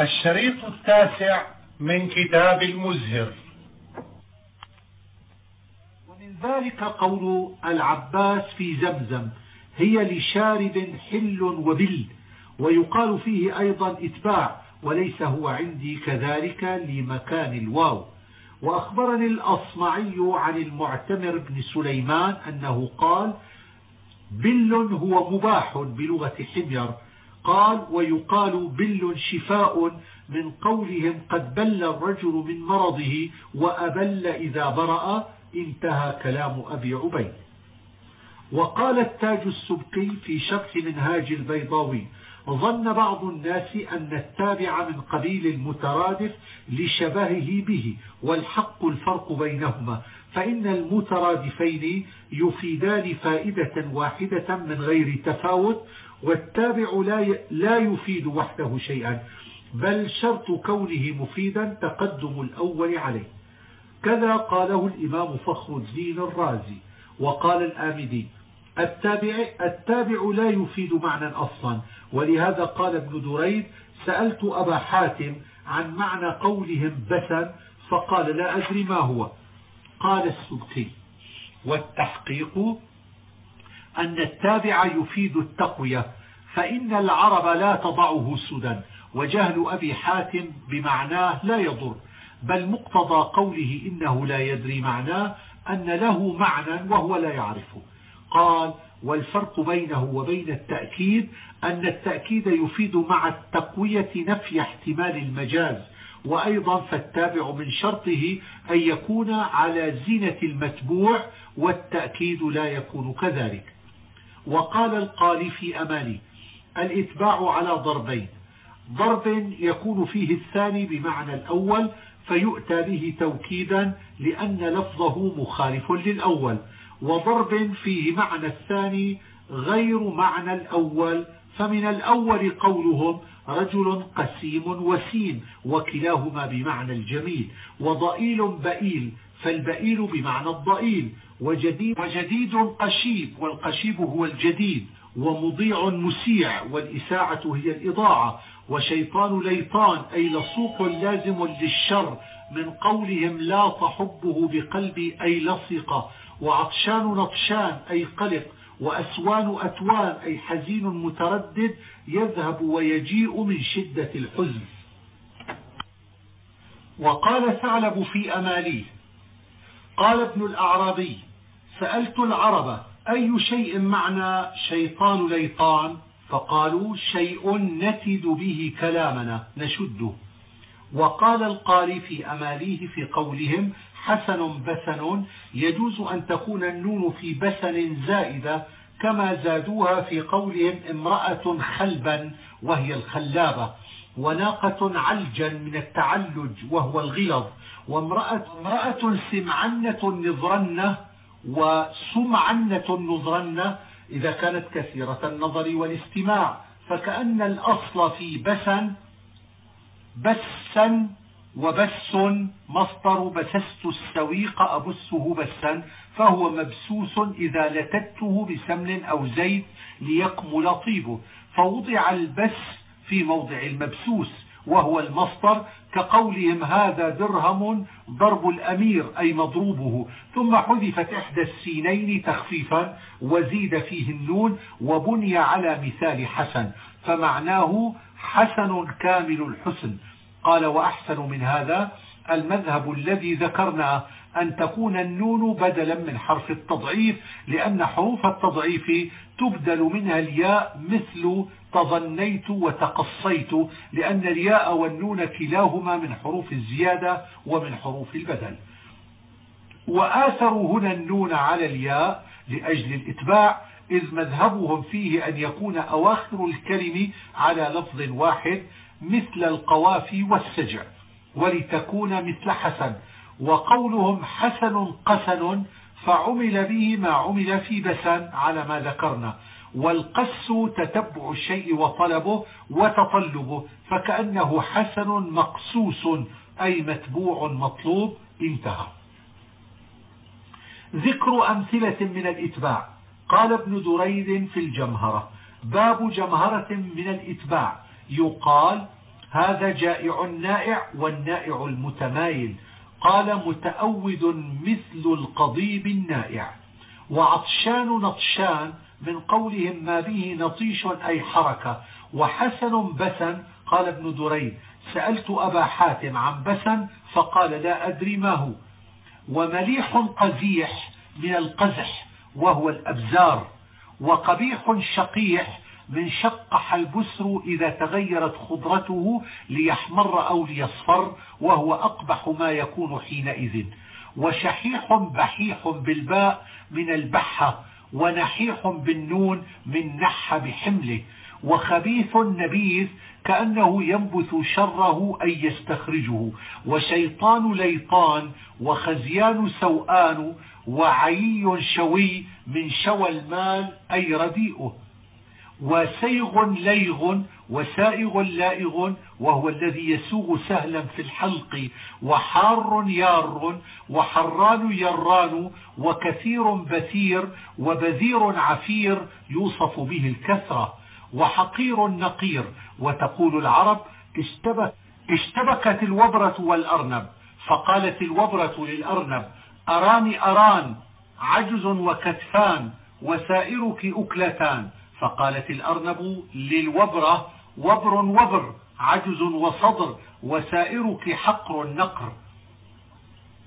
الشريط التاسع من كتاب المزهر. ومن ذلك قول العباس في زمزم هي لشارب حل وبل ويقال فيه أيضا إتباع وليس هو عندي كذلك لمكان الواو. وأخبرني الأصمعي عن المعتمر بن سليمان أنه قال بل هو مباح بلغة حمير. قال ويقال بل شفاء من قولهم قد بل الرجل من مرضه وأبل إذا برأ انتهى كلام أبي عبيد. وقال التاج السبقي في شرح منهاج البيضاوي ظن بعض الناس أن التابع من قبيل المترادف لشبهه به والحق الفرق بينهما فإن المترادفين يفيدان فائدة واحدة من غير تفاوت والتابع لا يفيد وحده شيئا بل شرط كونه مفيدا تقدم الأول عليه. كذا قاله الإمام فخر الدين الرازي وقال الآمدي التابع, التابع لا يفيد معنى أصلا. ولهذا قال ابن دريد سألت أبا حاتم عن معنى قولهم بسا فقال لا أدري ما هو. قال السبكي والتحقيق أن التابع يفيد التقوية فإن العرب لا تضعه سدى وجهل أبي حاتم بمعناه لا يضر بل مقتضى قوله إنه لا يدري معناه أن له معنى وهو لا يعرفه. قال والفرق بينه وبين التأكيد أن التأكيد يفيد مع التقوية نفي احتمال المجاز وأيضا فالتابع من شرطه أن يكون على زينة المتبوع والتأكيد لا يكون كذلك. وقال القالي في أمالي الإتباع على ضربين ضرب يكون فيه الثاني بمعنى الأول فيؤتى به توكيدا لأن لفظه مخالف للأول وضرب فيه معنى الثاني غير معنى الأول فمن الأول قولهم رجل قسيم وسيم وكلاهما بمعنى الجميل وضئيل بئيل فالبئيل بمعنى الضئيل وجديد, وجديد قشيب والقشيب هو الجديد ومضيع مسيع والإساعة هي الإضاعة وشيطان ليطان أي لصوق لازم للشر من قولهم لا تحبه بقلبي أي لصق وعطشان نطشان أي قلق وأسوان أتوان أي حزين متردد يذهب ويجيء من شدة الحزن. وقال ثعلب في أماليه قال ابن الأعرابي سألت العرب أي شيء معنى شيطان ليطان؟ فقالوا شيء نتد به كلامنا نشده. وقال القاري في أماليه في قولهم حسن بسن يجوز أن تكون النون في بسن زائدة كما زادوها في قولهم امرأة خلبا وهي الخلابة وناقة علجا من التعلج وهو الغلظ وامرأة امرأة سمعنة نظرنة وسمعنة نظرنة إذا كانت كثيرة النظر والاستماع فكأن الأصل في بسن بسا وبس مصدر بسست السويق أبسه بسا فهو مبسوس إذا لتته بسمن أو زيت ليكمل طيبه. فوضع البس في موضع المبسوس وهو المصدر كقولهم هذا درهم ضرب الأمير أي مضروبه. ثم حذفت إحدى السينين تخفيفا وزيد فيه النون وبني على مثال حسن فمعناه حسن كامل الحسن. قال وأحسن من هذا المذهب الذي ذكرنا أن تكون النون بدلا من حرف التضعيف لأن حروف التضعيف تبدل منها الياء مثل تظنيت وتقصيت لأن الياء والنون كلاهما من حروف الزيادة ومن حروف البدل. وآثروا هنا النون على الياء لأجل الإتباع إذ مذهبهم فيه أن يكون أواخر الكلم على لفظ واحد مثل القوافي والسجع ولتكون مثل حسن. وقولهم حسن قسن فعمل به ما عمل في بسن على ما ذكرنا. والقس تتبع الشيء وطلبه وتطلبه فكأنه حسن مقسوس أي متبوع مطلوب انتهى. ذكر أمثلة من الإتباع. قال ابن دريد في الجمهرة باب جمهرة من الإتباع. يقال هذا جائع نائع والنائع المتمايل. قال متأود مثل القضيب النائع. وعطشان نطشان من قولهم ما به نطيش أي حركة. وحسن بسن قال ابن دريد سألت أبا حاتم عن بسن فقال لا أدري ما هو. ومليح قزيح من القزح وهو الأبزار. وقبيح شقيح من شقح البسر إذا تغيرت خضرته ليحمر أو ليصفر وهو أقبح ما يكون حينئذ. وشحيح بحيح بالباء من البحة ونحيح بالنون من نح بحمله وخبيث نبيذ كأنه ينبث شره أي يستخرجه وشيطان ليطان وخزيان سوآن وعيي شوي من شوى المال أي رديئه. وسيغ ليغ وسائغ لائغ وهو الذي يسوغ سهلا في الحلق وحار يار وحران يران وكثير بثير وبذير عفير يوصف به الكثرة وحقير نقير وتقول العرب اشتبك اشتبكت الوبرة والأرنب فقالت الوبرة للأرنب أراني أران عجز وكتفان وسائرك أكلتان فقالت الأرنب للوبرة وبر وبر عجز وصدر وسائرك حقر نقر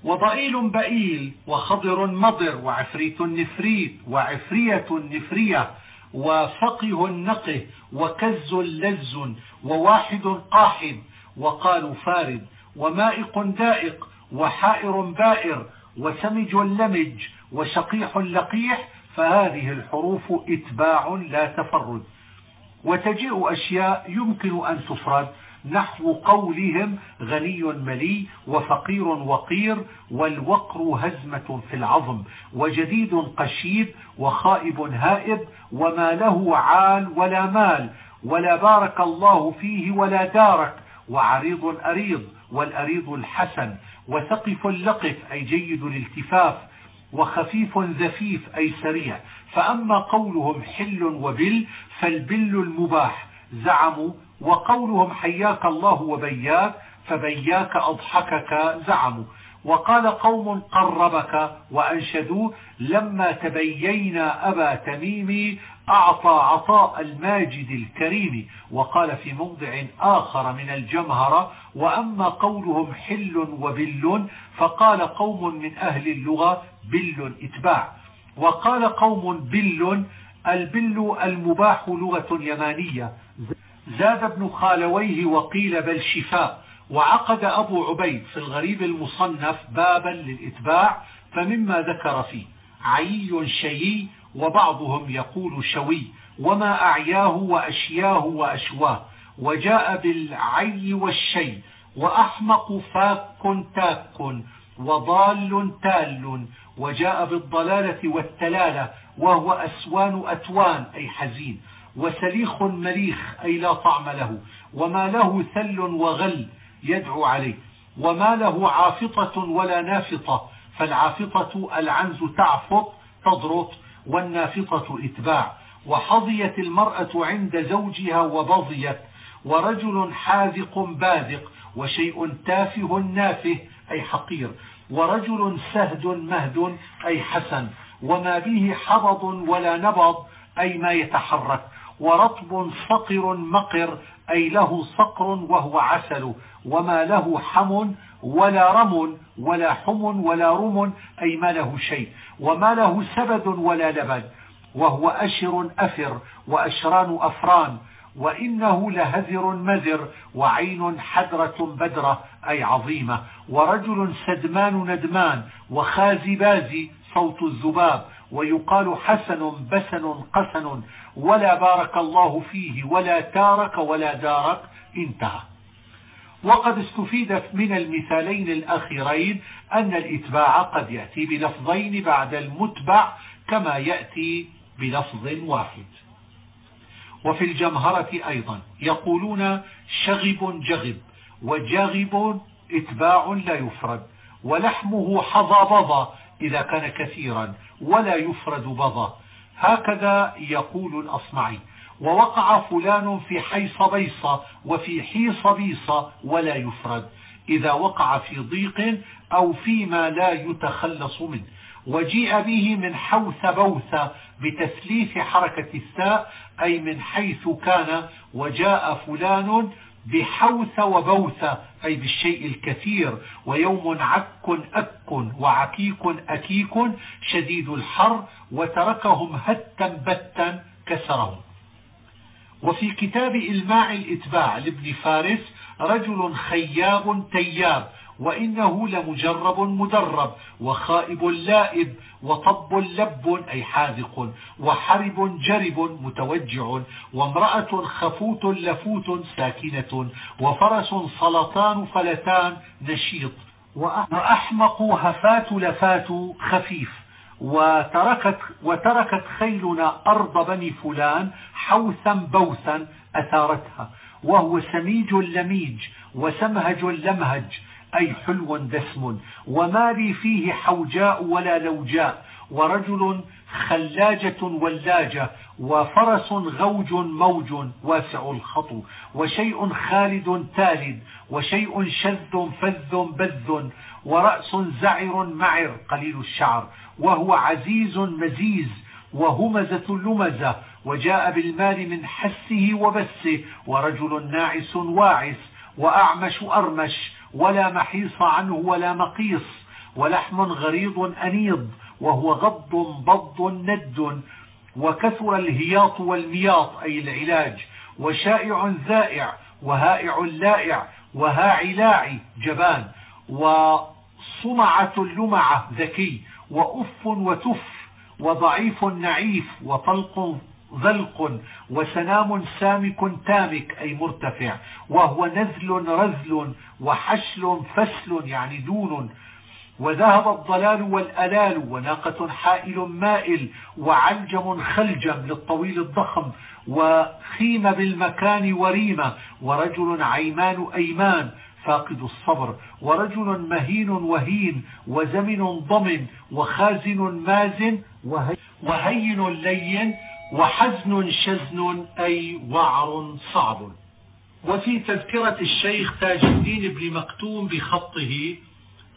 وضئيل بئيل وخضر مضر وعفريت نفريت وعفرية نفرية وفقه نقه وكز لز وواحد قاحد وقالوا فارد ومائق دائق وحائر بائر وسمج لمج وشقيح لقيح فهذه الحروف إتباع لا تفرد. وتجيء أشياء يمكن أن تفرد. نحو قولهم غني ملي وفقير وقير والوقر هزمة في العظم وجديد قشيب وخائب هائب وما له عال ولا مال ولا بارك الله فيه ولا دارك وعريض أريض والأريض الحسن وثقف لقف أي جيد الالتفاف وخفيف ذفيف أي سريع. فأما قولهم حل وبل فالبل المباح زعموا وقولهم حياك الله وبياك فبياك أضحكك زعموا وقال قوم قربك وأنشدوا لما تبيينا أبا تميم أعطى عطاء الماجد الكريم وقال في موضع آخر من الجمهرة وأما قولهم حل وبل فقال قوم من أهل اللغة بل إتباع. وقال قوم بل البل المباح لغة يمانية. زاد ابن خالويه وقيل بل شفاء. وعقد أبو عبيد في الغريب المصنف بابا للإتباع فمما ذكر فيه عي شيي وبعضهم يقول شوي وما أعياه وأشياه وأشواه وجاء بالعي والشي وأحمق فاك تاك وضال تال وجاء بالضلالة والتلالة وهو أسوان أتوان أي حزين وسليخ مليخ أي لا طعم له وما له ثل وغل يدعو عليه وما له عافطة ولا نافطة فالعافطة العنز تعفط تضرط والنافطة إتباع وحظيت المرأة عند زوجها وبضيت ورجل حاذق باذق وشيء تافه نافه أي حقير ورجل سهد مهد أي حسن وما به حبض ولا نبض أي ما يتحرك ورطب صقر مقر أي له صقر وهو عسل وما له حم ولا رم ولا حم ولا رم أي ما له شيء وما له سبد ولا لبد وهو أشر أفر وأشران أفران وإنه لهذر مذر وعين حدرة بدرة أي عظيمة ورجل سدمان ندمان وخازي بازي صوت الذباب ويقال حسن بسن قسن ولا بارك الله فيه ولا تارك ولا دارك انتهى. وقد استفيد من المثالين الأخيرين أن الإتباع قد يأتي بلفظين بعد المتبع كما يأتي بلفظ واحد. وفي الجمهرة أيضا يقولون شغب جغب وجاغب إتباع لا يفرد ولحمه حظى إذا كان كثيرا ولا يفرد بضا هكذا يقول الأصمعي. ووقع فلان في حيص بيصة وفي حيص بيصة ولا يفرد. إذا وقع في ضيق أو فيما لا يتخلص منه. وجيء به من حوث بوث بتثليث حركة الثاء أي من حيث كان وجاء فلان بحوث وبوث أي بالشيء الكثير. ويوم عك أك وعكيك أكيك شديد الحر وتركهم هتا بتا كسرهم. وفي كتاب إلماع الإتباع لابن فارس رجل خياب تياب وإنه لمجرب مدرب وخائب لائب وطب لب أي حاذق وحرب جرب متوجع وامرأة خفوت لفوت ساكنة وفرس سلطان فلتان نشيط وأحمق هفات لفات خفيف. وتركت, وتركت خيلنا أرض بني فلان حوثا بوثا أثارتها. وهو سميج لميج وسمهج لمهج أي حلو دسم. وما لي فيه حوجاء ولا لوجاء. ورجل خلاجة ولاجة وفرس غوج موج واسع الخطو وشيء خالد تالد وشيء شذ فذ بذ. ورأس زعر معر قليل الشعر وهو عزيز مزيز وهمزة لمزة وجاء بالمال من حسه وبسه ورجل ناعس واعس وأعمش أرمش ولا محيص عنه ولا مقيص ولحم غريض أنيض وهو غض بض ند وكثر الهياط والمياط أي العلاج وشائع ذائع وهائع لائع وهاعي لاعي جبان وصمعة لمعة ذكي وأف وتف وضعيف نعيف وطلق ذلق وسنام سامك تامك أي مرتفع وهو نزل رزل وحشل فسل يعني دون. وذهب الضلال والألال وناقة حائل مائل وعلجم خلجم للطويل الضخم وخيم بالمكان وريمة ورجل عيمان أيمان فاقد الصبر ورجل مهين وهين وزمن ضمن وخازن مازن وهين لين وحزن شزن أي وعر صعب. وفي تذكرة الشيخ تاج الدين بن مكتوم بخطه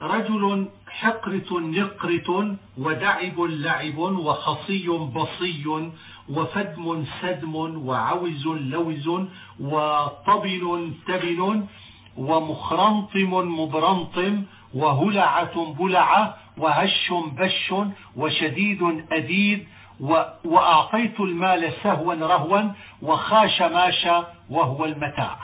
رجل حقرة نقرة ودعب لعب وخصي بصي وفدم سدم وعوز لوز وطبل تبل ومخرنطم مبرنطم وهلعة بلعة وهش بش وشديد أديد وأعطيت المال سهوا رهوا وخاش ماشا وهو المتاع.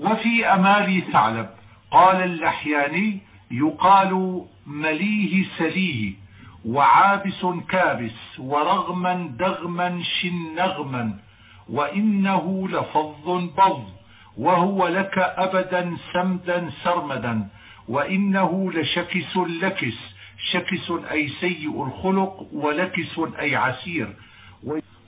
وفي أمالي ثعلب قال اللحياني يقال مليه سليه وعابس كابس ورغما دغما شنغما وإنه لفظ بظ. وهو لك أبدا سمدا سرمدا وإنه لشكس لكس شكس أي سيء الخلق ولكس أي عسير.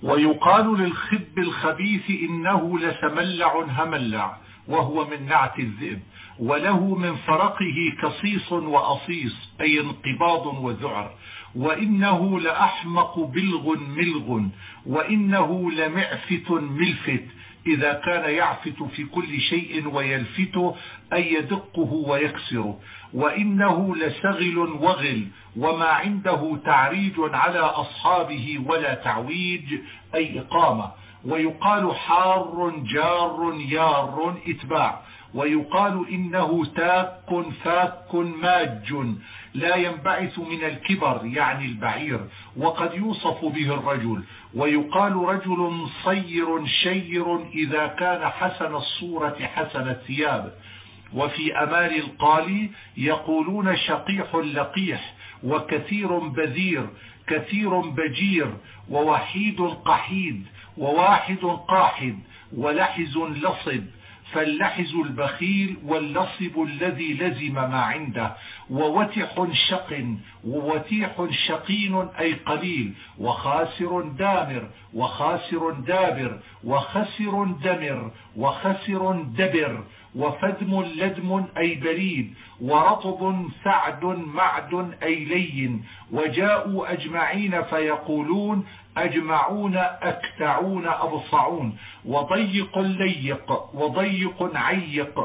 ويقال للخب الخبيث إنه لسملع هملع وهو من نعت الذئب وله من فرقه كصيص وأصيص أي انقباض وذعر. وإنه لأحمق بلغ ملغ وإنه لمعفت ملفت إذا كان يعفت في كل شيء ويلفت أي يدقه ويكسره. وإنه لسغل وغل وما عنده تعريج على أصحابه ولا تعويج أي إقامة. ويقال حار جار يار إتباع. ويقال إنه تاك فاك ماج لا ينبعث من الكبر يعني البعير وقد يوصف به الرجل. ويقال رجل صير شير إذا كان حسن الصورة حسن الثياب. وفي أمال القالي يقولون شقيح لقيح وكثير بذير كثير بجير ووحيد قحيد وواحد قاحد ولحز لصب. فاللحز البخيل واللصب الذي لزم ما عنده ووتح شق ووتيح شقين أي قليل وخاسر دامر وخاسر دابر وخسر دمر وخسر دبر وفدم لدم أي بريد ورطب سعد معد أي لين وجاءوا أجمعين فيقولون أجمعون أكتعون أبصعون وضيق ليق وضيق عيق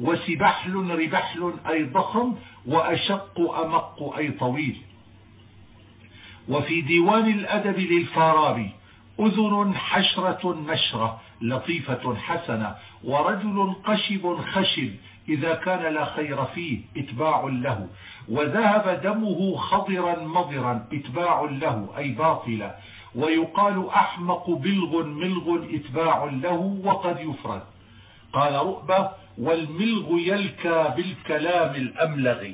وسبحل ربحل أي ضخم وأشق أمق أي طويل. وفي ديوان الأدب للفارابي أذن حشرة نشرة لطيفة حسنة ورجل قشب خشب إذا كان لا خير فيه إتباع له وذهب دمه خضرا مضرا إتباع له أي باطلا ويقال أحمق بلغ ملغ إتباع له وقد يفرد. قال رؤبة والملغ يلكى بالكلام الأملغ.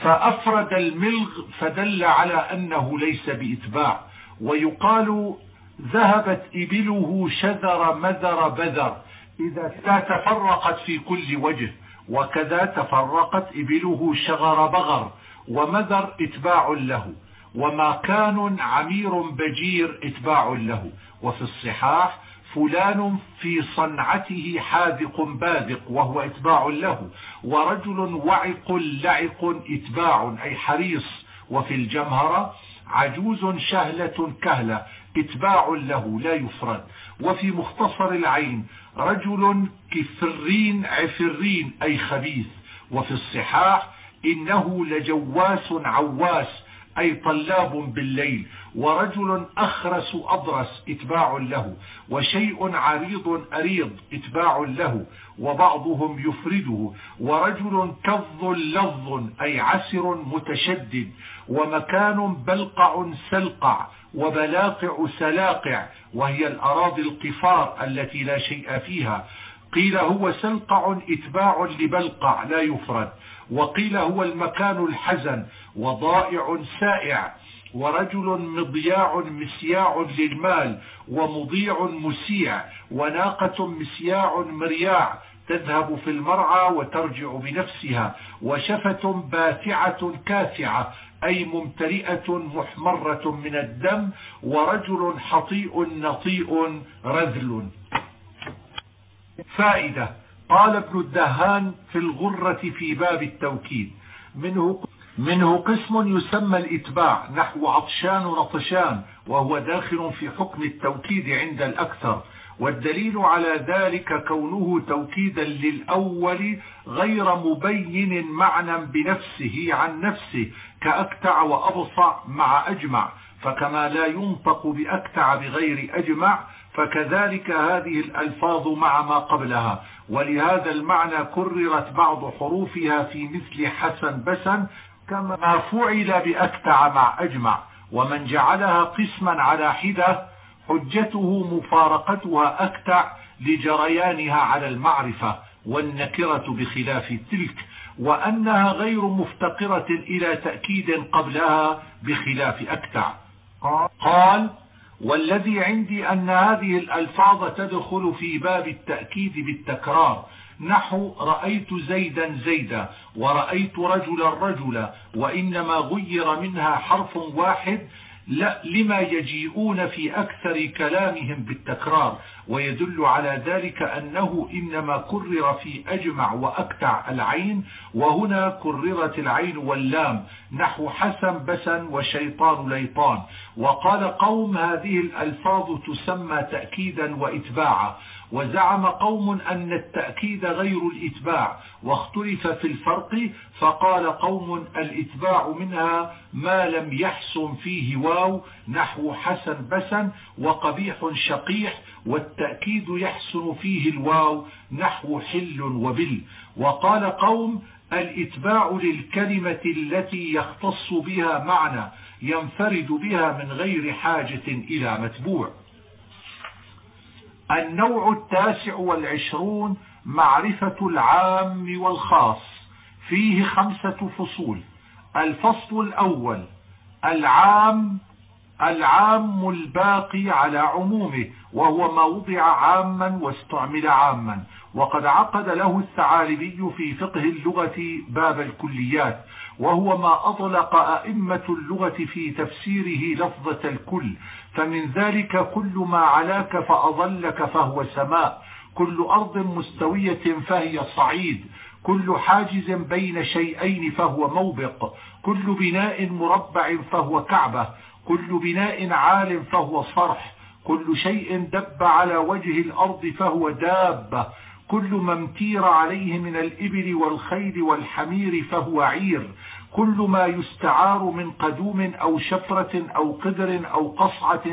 فأفرد الملغ فدل على أنه ليس بإتباع ويقال ذهبت إبله شذر مذر بذر. إذا تفرقت في كل وجه وكذا تفرقت إبله شغر بغر ومذر إتباع له وما كان عمير بجير إتباع له. وفي الصحاح فلان في صنعته حاذق بادق وهو إتباع له ورجل وعق لعق إتباع أي حريص. وفي الجمهرة عجوز شهلة كهلة اتباع له لا يفرد. وفي مختصر العين رجل كفرين عفرين أي خبيث. وفي الصحاح إنه لجواس عواس أي طلاب بالليل. ورجل أخرس أضرس اتباع له. وشيء عريض أريض اتباع له. وبعضهم يفرده. ورجل كظ لظ أي عسر متشدد. ومكان بلقع سلقع وبلاقع سلاقع وهي الأراضي القفار التي لا شيء فيها. قيل هو سلقع إتباع لبلقع لا يفرد. وقيل هو المكان الحزن وضائع سائع. ورجل مضياع مسياع للمال ومضيع مسيع. وناقة مسياع مرياع تذهب في المرعى وترجع بنفسها. وشفة باتعة كافعة أي ممتلئة محمرة من الدم ورجل حطيء نطيء رذل. فائدة قال ابن الدهان في الغرة في باب التوكيد. منه منه قسم يسمى الإتباع نحو عطشان ونطشان وهو داخل في حكم التوكيد عند الأكثر. والدليل على ذلك كونه توكيدا للأول غير مبين معنى بنفسه عن نفسه كأكتع وأبصع مع أجمع فكما لا ينطق بأكتع بغير أجمع فكذلك هذه الألفاظ مع ما قبلها. ولهذا المعنى كررت بعض حروفها في مثل حسن بسن كما فعل بأكتع مع أجمع. ومن جعلها قسما على حدة حجته مفارقتها أكتع لجريانها على المعرفة والنكرة بخلاف تلك وأنها غير مفتقرة إلى تأكيد قبلها بخلاف أكتع قال والذي عندي أن هذه الألفاظ تدخل في باب التأكيد بالتكرار. نحو رأيت زيدا زيدا ورأيت رجلا رجلا وإنما غير منها حرف واحد لا لما يجيئون في أكثر كلامهم بالتكرار ويدل على ذلك أنه إنما كرر في أجمع وأكتع العين وهنا كررت العين واللام نحو حسن بسن وشيطان ليطان. وقال قوم هذه الألفاظ تسمى تأكيدا وإتباعا. وزعم قوم أن التأكيد غير الإتباع واختلف في الفرق فقال قوم الإتباع منها ما لم يحسن فيه واو نحو حسن بسن وقبيح شقيح والتأكيد يحسن فيه الواو نحو حل وبل. وقال قوم الإتباع للكلمة التي يختص بها معنى ينفرد بها من غير حاجة إلى متبوع. النوع التاسع والعشرون معرفة العام والخاص. فيه خمسة فصول. الفصل الأول. العام العام الباقي على عمومه وهو ما وضع عاما واستعمل عاما. وقد عقد له الثعالبي في فقه اللغة باب الكليات. وهو ما أطلق أئمة اللغة في تفسيره لفظة الكل فمن ذلك كل ما علاك فأظلك فهو سماء. كل أرض مستوية فهي صعيد. كل حاجز بين شيئين فهو موبق. كل بناء مربع فهو كعبة. كل بناء عال فهو صرح. كل شيء دب على وجه الأرض فهو دابة كل ما امتير عليه من الإبل والخيل والحمير فهو عير. كل ما يستعار من قدوم أو شفرة أو قدر أو قصعة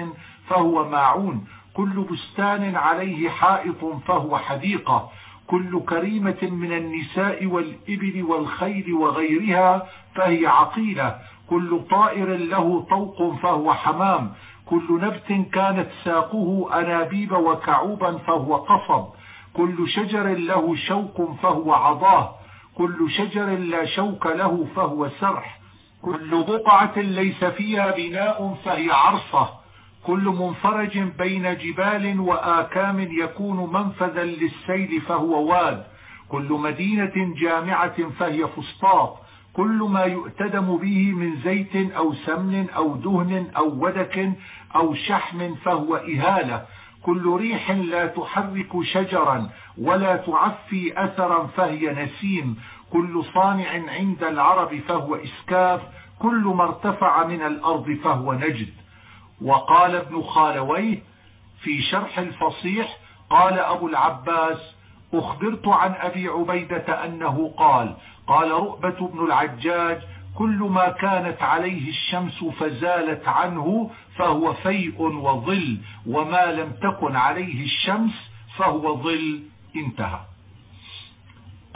فهو ماعون كل بستان عليه حائط فهو حديقة. كل كريمة من النساء والإبل والخيل وغيرها فهي عقيلة. كل طائر له طوق فهو حمام. كل نبت كانت ساقه أنابيب وكعوبا فهو قصب. كل شجر له شوك فهو عضاه. كل شجر لا شوك له فهو سرح. كل بقعة ليس فيها بناء فهي عرصة. كل منفرج بين جبال وآكام يكون منفذا للسيل فهو واد. كل مدينة جامعة فهي فسطاط. كل ما يؤتدم به من زيت أو سمن أو دهن أو ودك أو شحم فهو إهالة. كل ريح لا تحرك شجرا ولا تعفي أثرا فهي نسيم. كل صانع عند العرب فهو إسكاف كل ما ارتفع من الأرض فهو نجد. وقال ابن خالويه في شرح الفصيح قال أبو العباس أخبرت عن أبي عبيدة أنه قال قال رؤبة بن العجاج كل ما كانت عليه الشمس فزالت عنه فهو فيء وظل وما لم تكن عليه الشمس فهو ظل انتهى.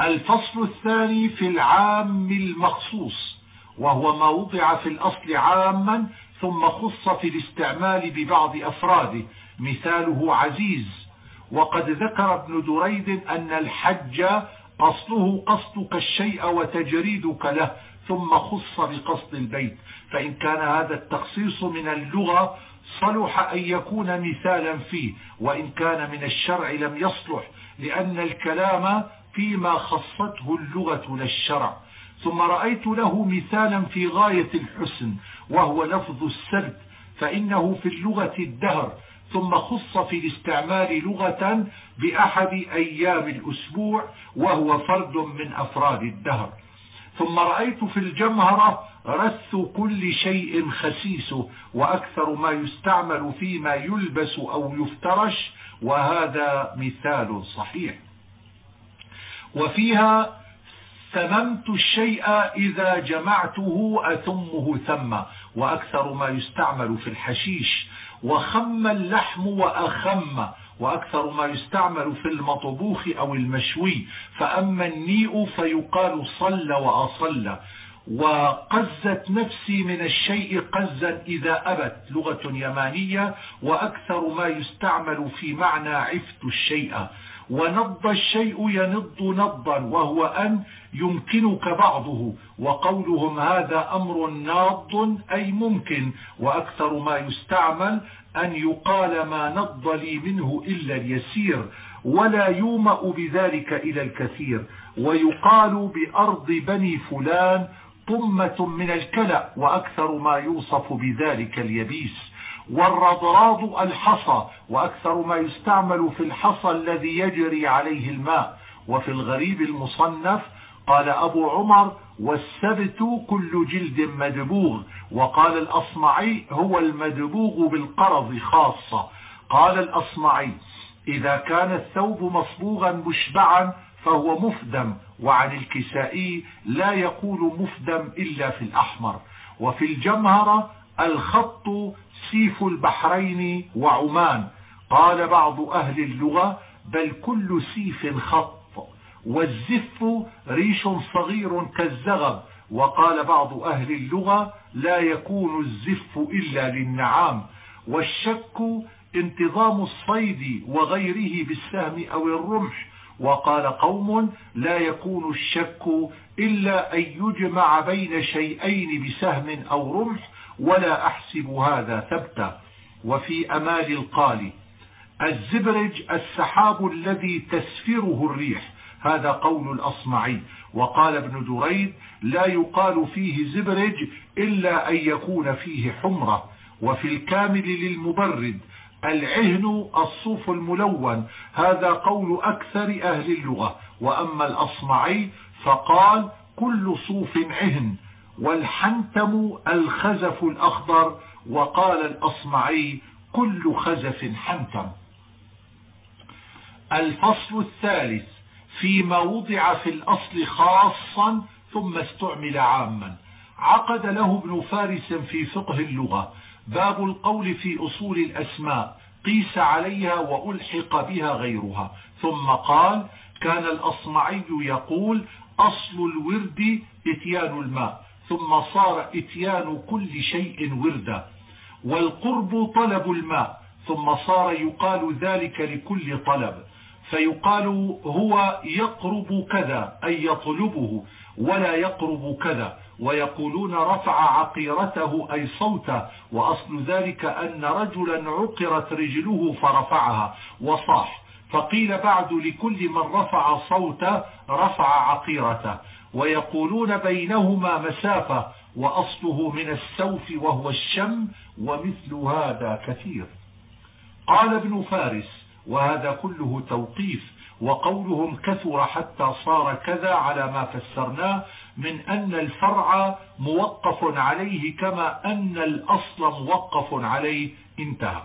الفصل الثاني في العام المخصوص وهو ما وضع في الأصل عاما ثم خص في الاستعمال ببعض أفراده مثاله عزيز. وقد ذكر ابن دريد أن الحج أصله قصدك الشيء وتجريدك له ثم خص بقصد البيت. فإن كان هذا التخصيص من اللغة صلح أن يكون مثالا فيه وإن كان من الشرع لم يصلح لأن الكلام فيما خصته اللغة للشرع ثم رأيت له مثالا في غاية الحسن وهو لفظ السبت فإنه في اللغة الدهر. ثم خص في الاستعمال لغة بأحد أيام الأسبوع وهو فرد من أفراد الدهر. ثم رأيت في الجمهرة رث كل شيء خسيسه وأكثر ما يستعمل فيما يلبس أو يفترش وهذا مثال صحيح. وفيها ثممت الشيء إذا جمعته أثمه ثم وأكثر ما يستعمل في الحشيش وخم اللحم وأخم وأكثر ما يستعمل في المطبوخ أو المشوي فأما النيء فيقال صل وأصل. وقزت نفسي من الشيء قزا إذا أبت لغة يمانية. وأكثر ما يستعمل في معنى عفت الشيء. ونض الشيء ينض نضا وهو أن يمكنك بعضه. وقولهم هذا أمر ناض أي ممكن. وأكثر ما يستعمل أن يقال ما نض لي منه إلا اليسير ولا يومأ بذلك إلى الكثير. ويقال بأرض بني فلان طمة من الكلأ وأكثر ما يوصف بذلك اليبيس. والرضراض الحصى وأكثر ما يستعمل في الحصى الذي يجري عليه الماء. وفي الغريب المصنف قال أبو عمر والسبت كل جلد مدبوغ. وقال الأصمعي هو المدبوغ بالقرض خاصة. قال الأصمعي إذا كان الثوب مصبوغا مشبعا فهو مفدم وعن الكسائي لا يقول مفدم إلا في الأحمر. وفي الجمهرة الخط سيف البحرين وعمان. قال بعض أهل اللغة بل كل سيف خط. والزف ريش صغير كالزغب. وقال بعض أهل اللغة لا يكون الزف إلا للنعام. والشك انتظام الصيد وغيره بالسهم أو الرمح. وقال قوم لا يكون الشك إلا أن يجمع بين شيئين بسهم أو رمح ولا أحسب هذا ثبتا. وفي أمال القال الزبرج السحاب الذي تسفره الريح. هذا قول الأصمعي. وقال ابن دريد لا يقال فيه زبرج إلا أن يكون فيه حمرة. وفي الكامل للمبرد العهن الصوف الملون. هذا قول أكثر أهل اللغة. وأما الأصمعي فقال كل صوف عهن. والحنتم الخزف الأخضر. وقال الأصمعي كل خزف حنتم. الفصل الثالث. فيما وضع في الأصل خاصا ثم استعمل عاما. عقد له ابن فارس في فقه اللغة. باب القول في أصول الأسماء. قيس عليها وألحق بها غيرها. ثم قال كان الأصمعي يقول أصل الورد إتيان الماء. ثم صار إتيان كل شيء وردا. والقرب طلب الماء. ثم صار يقال ذلك لكل طلب. فيقال هو يقرب كذا أي يطلبه ولا يقرب كذا. ويقولون رفع عقيرته أي صوته. وأصل ذلك أن رجلا عقرت رجله فرفعها. وصاح. فقيل بعد لكل من رفع صوته رفع عقيرته. ويقولون بينهما مسافة. وأصله من السوف وهو الشم ومثل هذا كثير. قال ابن فارس وهذا كله توقيف وقولهم كثر حتى صار كذا على ما فسرناه من أن الفرع موقف عليه كما أن الأصل موقف عليه. انتهى.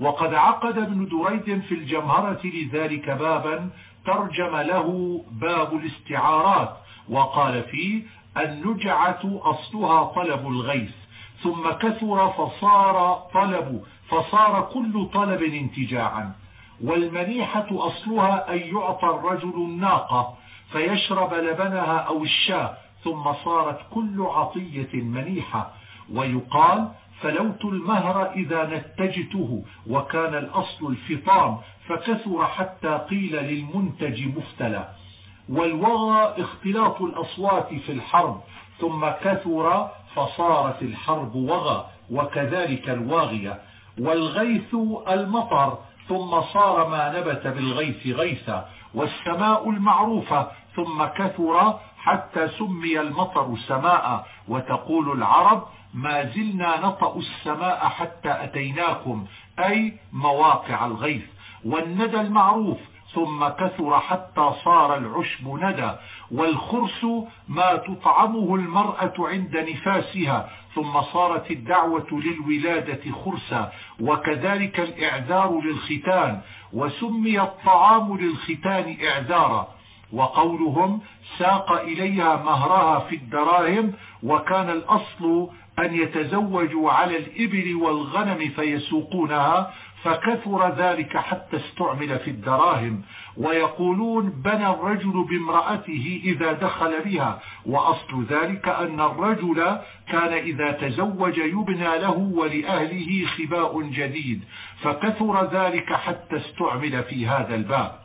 وقد عقد ابن دريد في الجمهرة لذلك بابا ترجم له باب الاستعارات وقال فيه النجعة أصلها طلب الغيث ثم كثر فصار طلب فصار كل طلب انتجاعا. والمنيحة أصلها أن يعطى الرجل الناقة فيشرب لبنها أو الشاة ثم صارت كل عطية منيحة. ويقال فلوت المهر إذا نتجته وكان الأصل الفطام فكثر حتى قيل للمنتج مفتلى والوغى اختلاط الأصوات في الحرب ثم كثر فصارت الحرب وغى وكذلك الواغية. والغيث المطر ثم صار ما نبت بالغيث غيثا والسماء المعروفة ثم كثر حتى سمي المطر سماء. وتقول العرب ما زلنا نطأ السماء حتى أتيناكم أي مواقع الغيث. والندى المعروف ثم كثر حتى صار العشب ندى والخرس ما تطعمه المرأة عند نفاسها ثم صارت الدعوة للولادة خرسا وكذلك الإعذار للختان وسمي الطعام للختان إعذارا وقولهم ساق إليها مهرها في الدراهم وكان الأصل أن يتزوجوا على الإبل والغنم فيسوقونها فكثر ذلك حتى استعمل في الدراهم ويقولون بنى الرجل بامرأته إذا دخل بها وأصل ذلك أن الرجل كان إذا تزوج يبنى له ولأهله خباء جديد فكثر ذلك حتى استعمل في هذا الباب.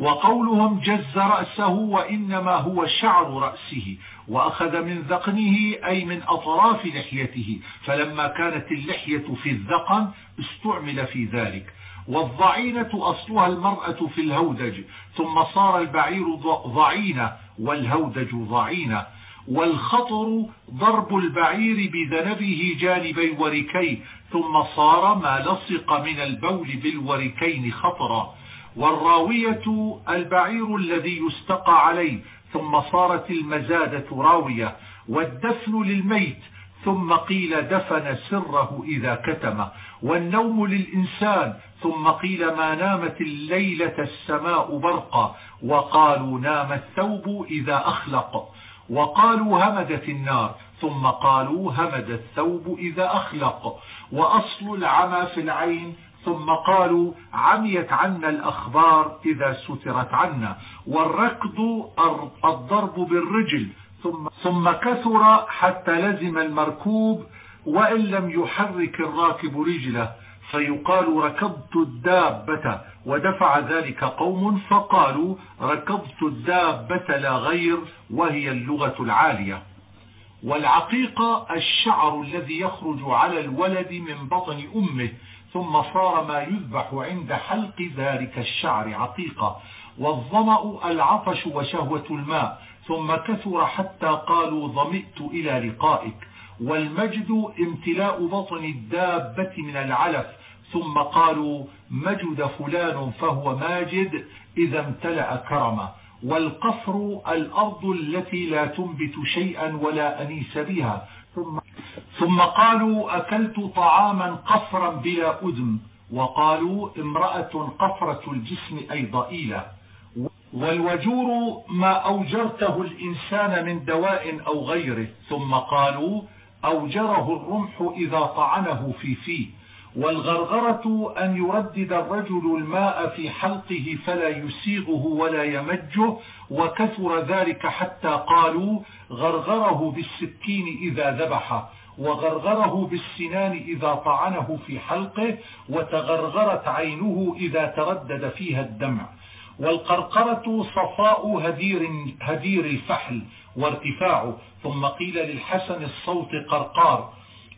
وقولهم جز رأسه وإنما هو شعر رأسه. وأخذ من ذقنه أي من أطراف لحيته فلما كانت اللحية في الذقن استعمل في ذلك. والضعينة أصلها المرأة في الهودج ثم صار البعير ضعينة والهودج ضعينة. والخطر ضرب البعير بذنبه جانبي وركيه ثم صار ما لصق من البول بالوركين خطرا. والراوية البعير الذي يستقى عليه ثم صارت المزادة راوية والدفن للميت ثم قيل دفن سره إذا كتم والنوم للإنسان ثم قيل ما نامت الليلة السماء برقا وقالوا نام الثوب إذا أخلق وقالوا همدت النار ثم قالوا همد الثوب إذا أخلق وأصل العمى في العين ثم قالوا عميت عنا الأخبار إذا سترت عنا والركض الضرب بالرجل ثم, ثم كثر حتى لزم المركوب وإن لم يحرك الراكب رجله فيقال ركبت الدابة ودفع ذلك قوم فقالوا ركبت الدابة لا غير وهي اللغة العالية. والعقيقة الشعر الذي يخرج على الولد من بطن أمه ثم صار ما يذبح عند حلق ذلك الشعر عقيقة والظمأ العطش وشهوة الماء ثم كثر حتى قالوا ظمئت إلى لقائك. والمجد امتلاء بطن الدابة من العلف ثم قالوا مجد فلان فهو ماجد إذا امتلأ كرمه والقفر الأرض التي لا تنبت شيئا ولا أنيس بها ثم, ثم قالوا أكلت طعاما قفرا بلا أدم وقالوا امرأة قفرة الجسم أي ضئيلة. والوجور ما أوجرته الإنسان من دواء أو غيره. ثم قالوا أوجره الرمح إذا طعنه في فيه. والغرغرة أن يردد الرجل الماء في حلقه فلا يسيغه ولا يمجه. وكثر ذلك حتى قالوا غرغره بالسكين إذا ذبحه وغرغره بالسنان إذا طعنه في حلقه وتغرغرت عينه إذا تردد فيها الدمع. والقرقرة صفاء هدير, هدير الفحل وارتفاعه ثم قيل للحسن الصوت قرقار.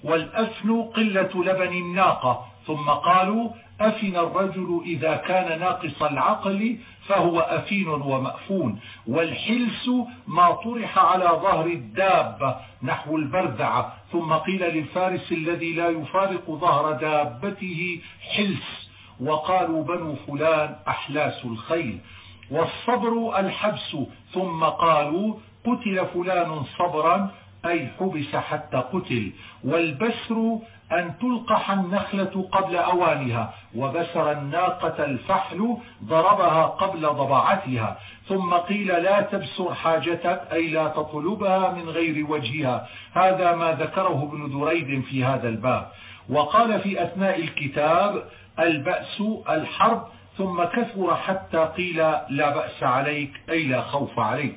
والأفن قلة لبن الناقة. ثم قالوا أفن الرجل إذا كان ناقص العقل فهو أفين ومأفون. والحلس ما طرح على ظهر الدابة نحو البردعة. ثم قيل للفارس الذي لا يفارق ظهر دابته حلس. وقالوا بنو فلان أحلاس الخيل. والصبر الحبس. ثم قالوا قتل فلان صبرا أي حبس حتى قتل. والبسر أن تلقح النخلة قبل أوانها وبسر الناقة الفحل ضربها قبل ضبعتها ثم قيل لا تبسر حاجتك أي لا تطلبها من غير وجهها. هذا ما ذكره ابن دريد في هذا الباب. وقال في أثناء الكتاب البأس الحرب ثم كثر حتى قيل لا بأس عليك أي لا خوف عليك.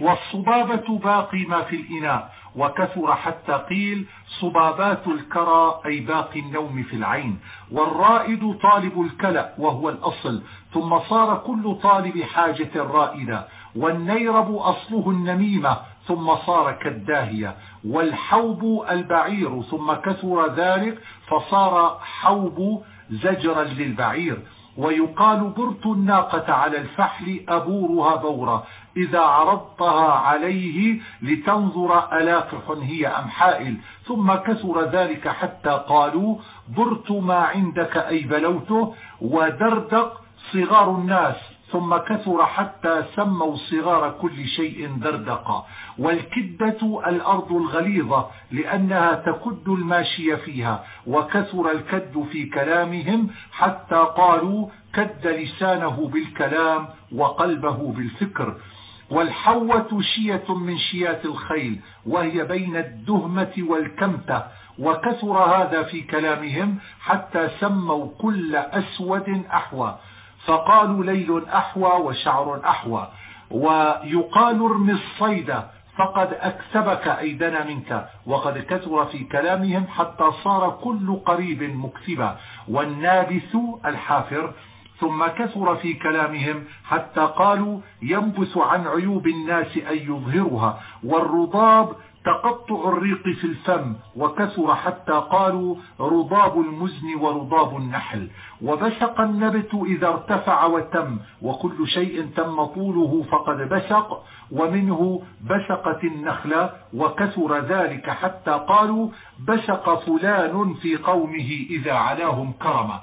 والصبابة باقي ما في الإناء. وكثر حتى قيل صبابات الكرى أي باقي النوم في العين. والرائد طالب الكلأ وهو الأصل. ثم صار كل طالب حاجة رائدة. والنيرب أصله النميمة. ثم صار كالداهية. والحوب البعير. ثم كثر ذلك فصار حوب زجرا للبعير. ويقال برت الناقة على الفحل أبورها بورة إذا عرضتها عليه لتنظر ألاقح هي أم حائل. ثم كثر ذلك حتى قالوا برت ما عندك أي بلوته ودردق صغار الناس. ثم كثر حتى سموا صغار كل شيء دردقا. والكدة الأرض الغليظة لأنها تكد الماشي فيها. وكثر الكد في كلامهم حتى قالوا كد لسانه بالكلام وقلبه بالفكر. والحوة شية من شيات الخيل وهي بين الدهمة والكمتة وكثر هذا في كلامهم حتى سموا كل أسود أحوى. فقالوا ليل أحوى وشعر أحوى. ويقال ارمي الصيد فقد أكسبك أيدنا منك. وقد كثر في كلامهم حتى صار كل قريب مكسبا. والنابث الحافر ثم كثر في كلامهم حتى قالوا ينبث عن عيوب الناس أن يظهرها. والرضاب تقطع الريق في الفم وكثر حتى قالوا رضاب المزن ورضاب النحل. وبسق النبت إذا ارتفع وتم وكل شيء تم طوله فقد بسق ومنه بسقت النخلة وكثر ذلك حتى قالوا بسق فلان في قومه إذا علاهم كرما.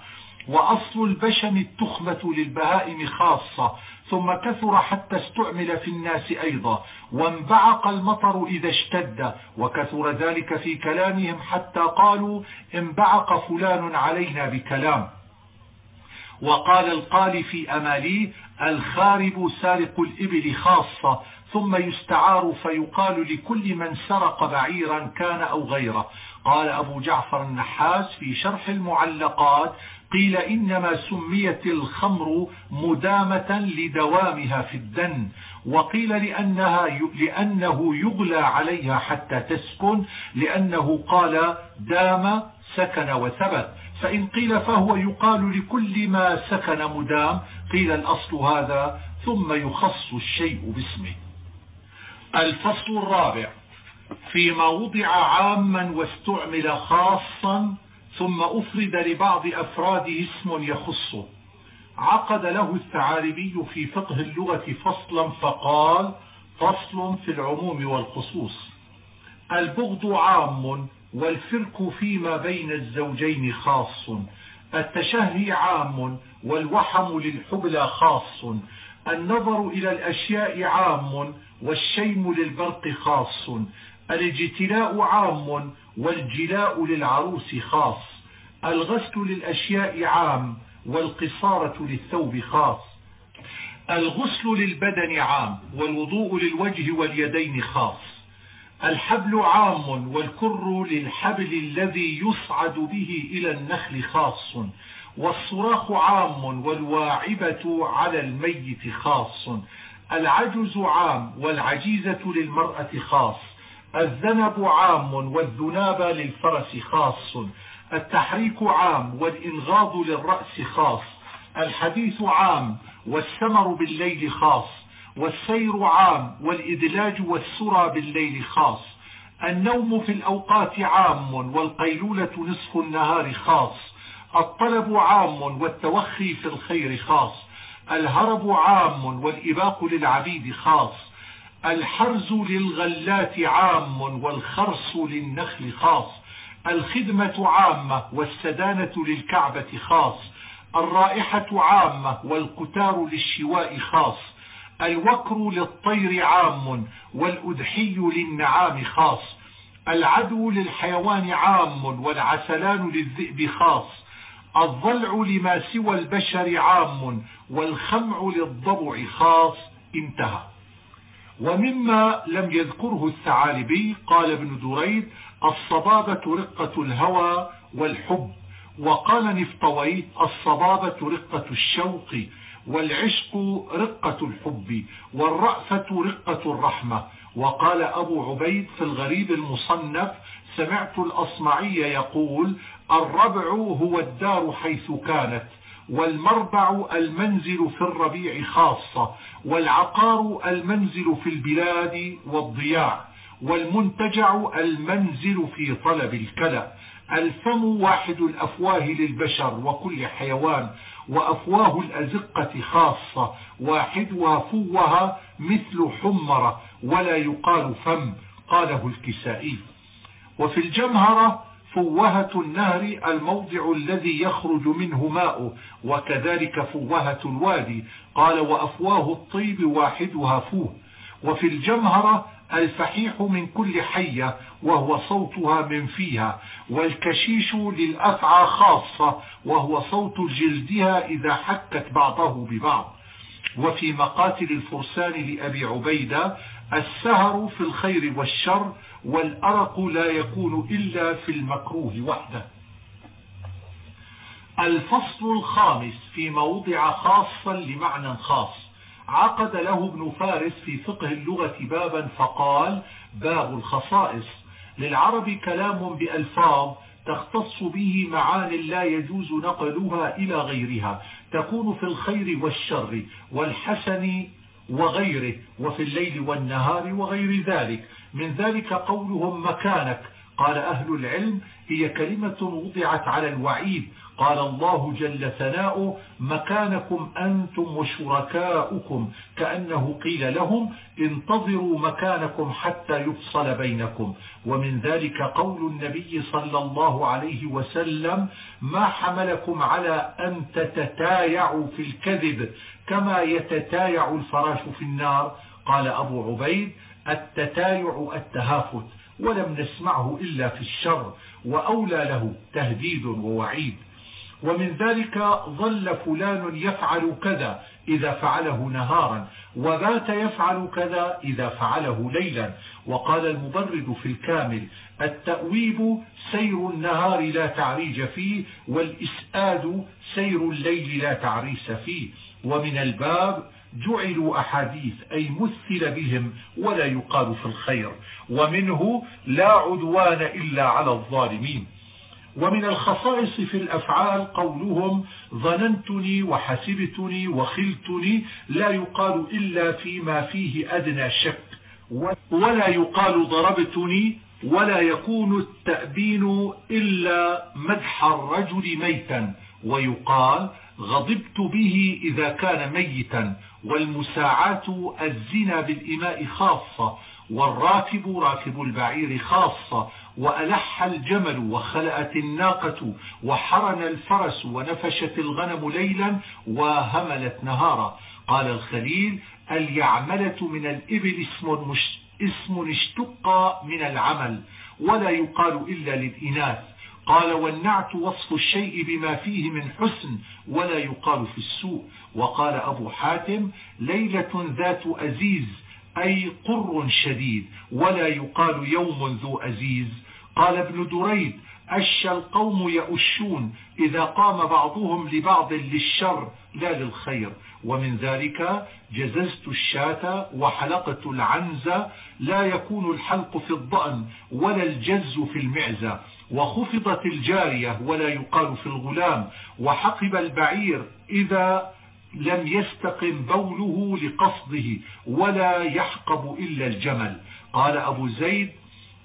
وأصل البشم التخمة للبهائم خاصة ثم كثر حتى استعمل في الناس أيضا وانبعق المطر إذا اشتد وكثر ذلك في كلامهم حتى قالوا انبعق فلان علينا بكلام. وقال القال في أمالي الخارب سارق الإبل خاصة ثم يستعار فيقال لكل من سرق بعيرا كان أو غيره. قال أبو جعفر النحاس في شرح المعلقات قيل إنما سميت الخمر مدامة لدوامها في الدن وقيل لأنها لأنه يغلى عليها حتى تسكن لأنه قال دام سكن وثبت. فإن قيل فهو يقال لكل ما سكن مدام قيل الأصل هذا ثم يخص الشيء باسمه. الفصل الرابع فيما وضع عاما واستعمل خاصا ثم أفرد لبعض أفراده اسم يخصه عقد له الثعالبي في فقه اللغة فصلا فقال فصل في العموم والخصوص. البغض عام والفرق فيما بين الزوجين خاص. التشهي عام والوحم للحبلى خاص. النظر إلى الأشياء عام والشيم للبرق خاص. الاجتلاء عام والجلاء للعروس خاص الغسل للأشياء عام والقصارة للثوب خاص. الغسل للبدن عام والوضوء للوجه واليدين خاص. الحبل عام والكر للحبل الذي يصعد به إلى النخل خاص. والصراخ عام والواعبة على الميت خاص. العجز عام والعجيزة للمرأة خاص. الذنب عام والذناب للفرس خاص. التحريك عام والإنغاض للرأس خاص. الحديث عام والسمر بالليل خاص. والسير عام والإدلاج والسرى بالليل خاص. النوم في الأوقات عام والقيلولة نصف النهار خاص. الطلب عام والتوخي في الخير خاص. الهرب عام والإباق للعبيد خاص. الحرز للغلات عام والخرص للنخل خاص. الخدمة عامة والسدانة للكعبة خاص. الرائحة عامة والقتار للشواء خاص. الوكر للطير عام والأدحي للنعام خاص. العدو للحيوان عام والعسلان للذئب خاص. الضلع لما سوى البشر عام والخمع للضبع خاص. انتهى. ومما لم يذكره الثعالبي قال ابن دريد الصبابة رقة الهوى والحب. وقال نفطوي الصبابة رقة الشوق والعشق رقة الحب والرأفة رقة الرحمة. وقال أبو عبيد في الغريب المصنف سمعت الأصمعي يقول الربع هو الدار حيث كانت. والمربع المنزل في الربيع خاصة والعقار المنزل في البلاد والضياع والمنتجع المنزل في طلب الكلى. الفم واحد الأفواه للبشر وكل حيوان وأفواه الأزقة خاصة واحدها فوها مثل حمرة ولا يقال فم قاله الكسائي. وفي الجمهرة فوهة النهر الموضع الذي يخرج منه ماء وكذلك فوهة الوادي. قال وأفواه الطيب واحدها فوه. وفي الجمهرة الفحيح من كل حية وهو صوتها من فيها. والكشيش للأفعى خاصة وهو صوت جلدها إذا حكت بعضه ببعض. وفي مقاتل الفرسان لأبي عبيدة السهر في الخير والشر والأرق لا يكون إلا في المكروه وحده. الفصل الخامس في موضع خاصا لمعنى خاص. عقد له ابن فارس في فقه اللغة بابا فقال باب الخصائص. للعرب كلام بألفاظ تختص به معان لا يجوز نقلها إلى غيرها. تكون في الخير والشر والحسن وغيره وفي الليل والنهار وغير ذلك. من ذلك قولهم مكانك قال أهل العلم هي كلمة وضعت على الوعيد. قال الله جل ثناؤه مكانكم أنتم وشركاؤكم كأنه قيل لهم انتظروا مكانكم حتى يفصل بينكم ومن ذلك قول النبي صلى الله عليه وسلم ما حملكم على أن تتتايعوا في الكذب كما يتتايع الفراش في النار قال أبو عبيد التتايع التهافت ولم نسمعه إلا في الشر وأولى له تهديد ووعيد. ومن ذلك ظل فلان يفعل كذا إذا فعله نهارا وبات يفعل كذا إذا فعله ليلا. وقال المبرد في الكامل التأويب سير النهار لا تعريج فيه والإسآد سير الليل لا تعريس فيه. ومن الباب جعلوا أحاديث أي مثل بهم ولا يقال في الخير ومنه لا عدوان إلا على الظالمين. ومن الخصائص في الأفعال قولهم ظننتني وحسبتني وخلتني لا يقال إلا فيما فيه أدنى شك ولا يقال ضربتني ولا يكون التأبين إلا مدح الرجل ميتا. ويقال غضبت به إذا كان ميتا والمساعاة الزنا بالإماء خاصة والراكب راكب البعير خاصة وألح الجمل وخلأت الناقة وحرن الفرس ونفشت الغنم ليلا وهملت نهارا. قال الخليل اليعملة من الإبل اسم, اسم اشتق من العمل ولا يقال إلا للإناث. قال والنعت وصف الشيء بما فيه من حسن ولا يقال في السوء. وقال أبو حاتم ليلة ذات أزيز أي قر شديد ولا يقال يوم ذو أزيز. قال ابن دريد أش القوم يأشون إذا قام بعضهم لبعض للشر لا للخير. ومن ذلك جززت الشاة وحلقت العنزة لا يكون الحلق في الضأن ولا الجز في المعزة وخفضت الجارية ولا يقال في الغلام وحقب البعير إذا لم يستقم بوله لقصده ولا يحقب إلا الجمل. قال أبو زيد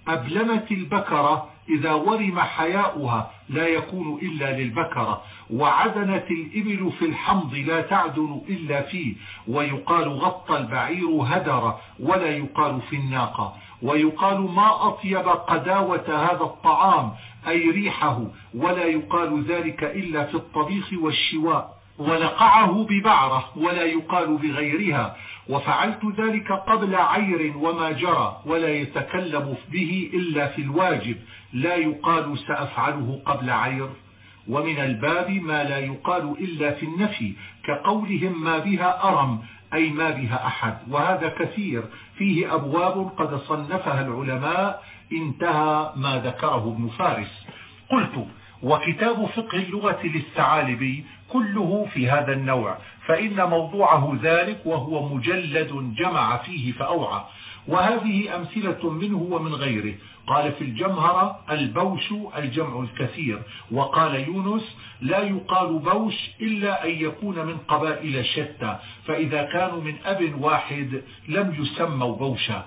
أبلمت البكرة إذا ورم حياؤها لا يكون إلا للبكرة وعدنت الإبل في الحمض لا تعدن إلا فيه ويقال غطى البعير هدر ولا يقال في الناقة ويقال ما أطيب قداوة هذا الطعام أي ريحه ولا يقال ذلك إلا في الطبيخ والشواء ولقعه ببعرة ولا يقال بغيرها وفعلت ذلك قبل عير وما جرى ولا يتكلم به إلا في الواجب لا يقال سأفعله قبل عير ومن الباب ما لا يقال إلا في النفي كقولهم ما بها أرم أي ما بها أحد. وهذا كثير فيه أبواب قد صنفها العلماء انتهى ما ذكره ابن فارس. قلت وكتاب فقه اللغة للثعالبي كله في هذا النوع فإن موضوعه ذلك وهو مجلد جمع فيه فأوعى. وهذه أمثلة منه ومن غيره. قال في الجمهرة البوش الجمع الكثير وقال يونس لا يقال بوش إلا أن يكون من قبائل شتى فإذا كانوا من أب واحد لم يسموا بوشا.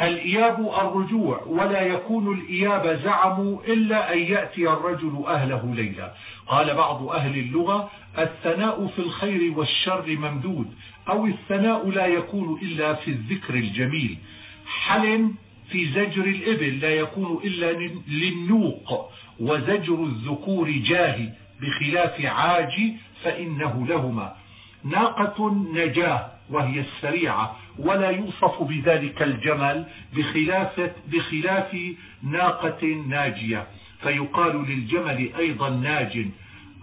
الإياب الرجوع ولا يكون الإياب زعموا إلا أن يأتي الرجل أهله ليلا قال بعض أهل اللغة الثناء في الخير والشر ممدود أو الثناء لا يكون إلا في الذكر الجميل. حل في زجر الإبل لا يكون إلا للنوق وزجر الذكور جاهي بخلاف عاجي فإنه لهما. ناقة نجاة وهي السريعة ولا يوصف بذلك الجمل بخلاف, بخلاف ناقة ناجية. فيقال للجمل أيضا ناج.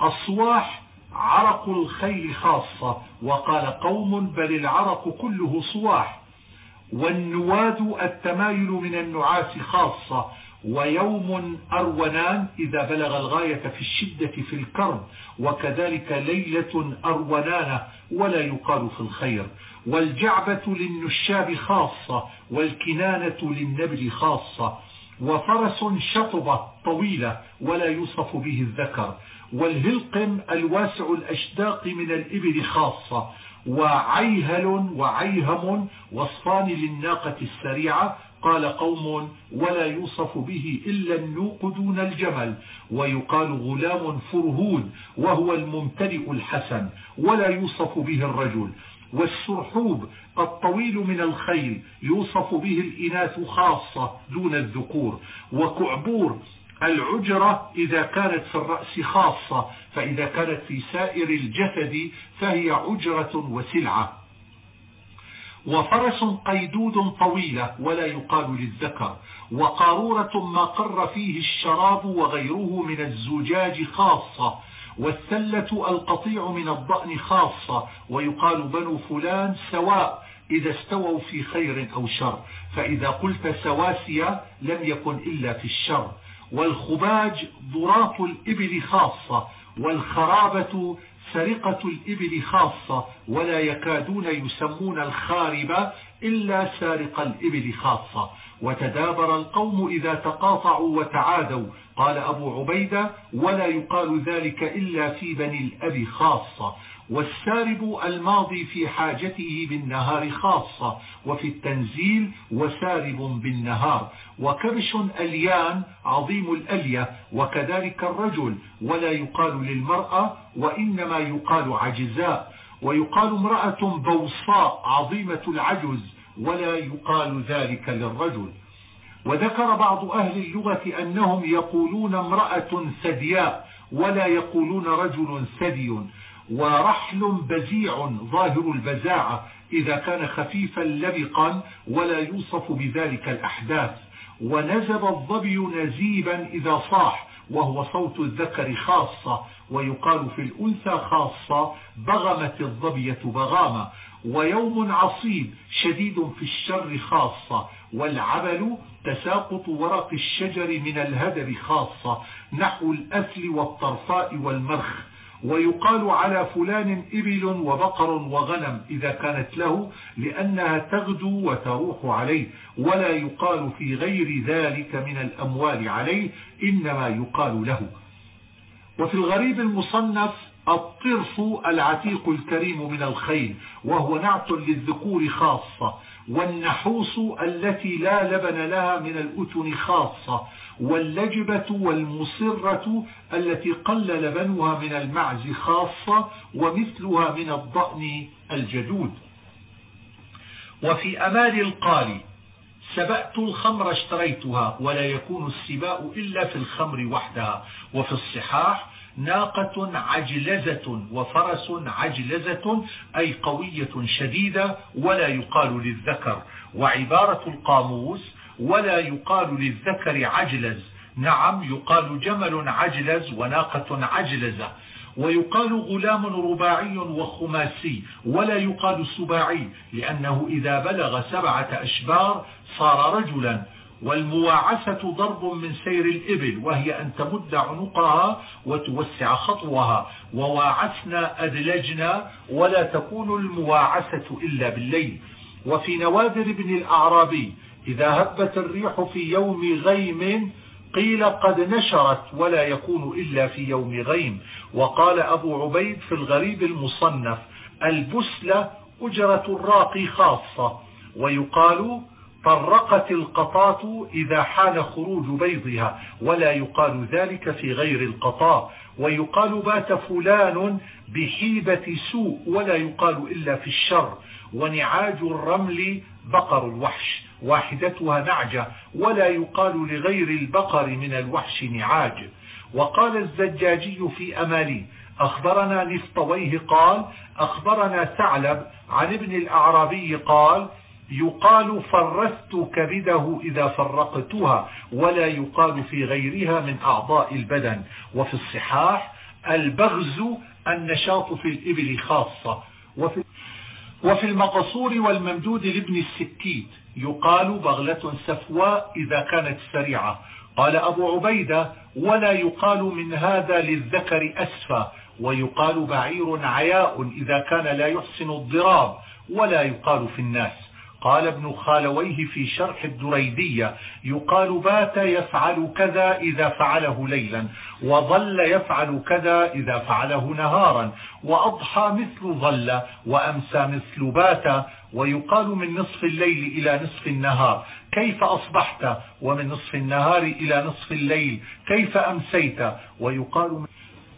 الصواح عرق الخيل خاصة وقال قوم بل العرق كله صواح. والنواد التمايل من النعاس خاصة ويوم أرونان إذا بلغ الغاية في الشدة في الكرب وكذلك ليلة أرونان ولا يقال في الخير. والجعبة للنشاب خاصة والكنانة للنبل خاصة وفرس شطبة طويلة ولا يوصف به الذكر. والهلقم الواسع الأشداق من الإبل خاصة وعيهل وعيهم وصفان للناقة السريعة. قال قوم ولا يوصف به إلا النوق دون الجمل. ويقال غلام فرهود وهو الممتلئ الحسن ولا يوصف به الرجل. والسرحوب الطويل من الخيل يوصف به الإناث خاصة دون الذكور. وكعبور العجرة إذا كانت في الرأس خاصة فإذا كانت في سائر الجسد فهي عجرة وسلعة. وفرس قيدود طويلة ولا يقال للذكر وقارورة ما قر فيه الشراب وغيره من الزجاج خاصة والسلة القطيع من الضأن خاصة ويقال بنو فلان سواء إذا استووا في خير أو شر. فإذا قلت سواسية لم يكن إلا في الشر. والخباج ضراط الإبل خاصة والخرابة سرقة الإبل خاصة ولا يكادون يسمون الخارب إلا سارق الإبل خاصة. وتدابر القوم إذا تقاطعوا وتعادوا. قال أبو عبيدة ولا يقال ذلك إلا في بني الأب خاصة. والسارب الماضي في حاجته بالنهار خاصة وفي التنزيل وسارب بالنهار. وكبش أليان عظيم الألية وكذلك الرجل ولا يقال للمرأة وإنما يقال عجزاء. ويقال امرأة بوصاء عظيمة العجز ولا يقال ذلك للرجل. وذكر بعض أهل اللغة أنهم يقولون امرأة ثدياء ولا يقولون رجل ثدي. ورحل بزيع ظاهر البزاعة إذا كان خفيفا لبقا ولا يوصف بذلك الأحداث. ونزب الظبي نزيبا إذا صاح وهو صوت الذكر خاصة ويقال في الأنثى خاصة بغمت الظبية بغامة. ويوم عصيب شديد في الشر خاصة والعبل تساقط ورق الشجر من الهدر خاصة. نحو الأثل والطرفاء والمرخ ويقال على فلان إبل وبقر وغنم إذا كانت له لأنها تغدو وتروح عليه ولا يقال في غير ذلك من الأموال عليه إنما يقال له. وفي الغريب المصنف الطرف العتيق الكريم من الخيل وهو نعت للذكور خاصة والنحوس التي لا لبن لها من الأتن خاصة واللجبة والمصرة التي قل لبنها من المعز خاصة ومثلها من الضأن الجدود. وفي أمال القال سبأت الخمر اشتريتها ولا يكون السباء إلا في الخمر وحدها. وفي الصحاح ناقة عجلزة وفرس عجلزة أي قوية شديدة ولا يقال للذكر. وعبارة القاموس ولا يقال للذكر عجلز. نعم يقال جمل عجلز وناقة عجلزة. ويقال غلام رباعي وخماسي ولا يقال سباعي لأنه إذا بلغ سبعة أشبار صار رجلا. والمواعسة ضرب من سير الإبل وهي أن تمد عنقها وتوسع خطوها. وواعسنا أدلجنا ولا تكون المواعسة إلا بالليل. وفي نوادر ابن الأعرابي إذا هبت الريح في يوم غيم قيل قد نشرت ولا يكون إلا في يوم غيم. وقال أبو عبيد في الغريب المصنف البسلة أجرة الراقي خاصة. ويقال طرقت القطاة إذا حان خروج بيضها ولا يقال ذلك في غير القطاء ويقال بات فلان بحيبة سوء ولا يقال إلا في الشر. ونعاج الرمل بقر الوحش واحدتها نعجة ولا يقال لغير البقر من الوحش نعاج. وقال الزجاجي في أمالي أخبرنا نفطويه قال أخبرنا ثعلب عن ابن الأعرابي قال يقال فرست كبده إذا فرقتها ولا يقال في غيرها من أعضاء البدن. وفي الصحاح البغز النشاط في الإبل خاصة. وفي, وفي المقصور والممدود لابن السكيت يقال بغلة سفواء إذا كانت سريعة. قال أبو عبيدة ولا يقال من هذا للذكر أسفى ويقال بعير عياء إذا كان لا يحسن الضراب ولا يقال في الناس. قال ابن خالويه في شرح الدريدية يقال بات يفعل كذا إذا فعله ليلا وظل يفعل كذا إذا فعله نهارا وأضحى مثل ظل وأمسى مثل بات ويقال من نصف الليل إلى نصف النهار كيف أصبحت؟ ومن نصف النهار إلى نصف الليل كيف أمسيت؟ ويقال من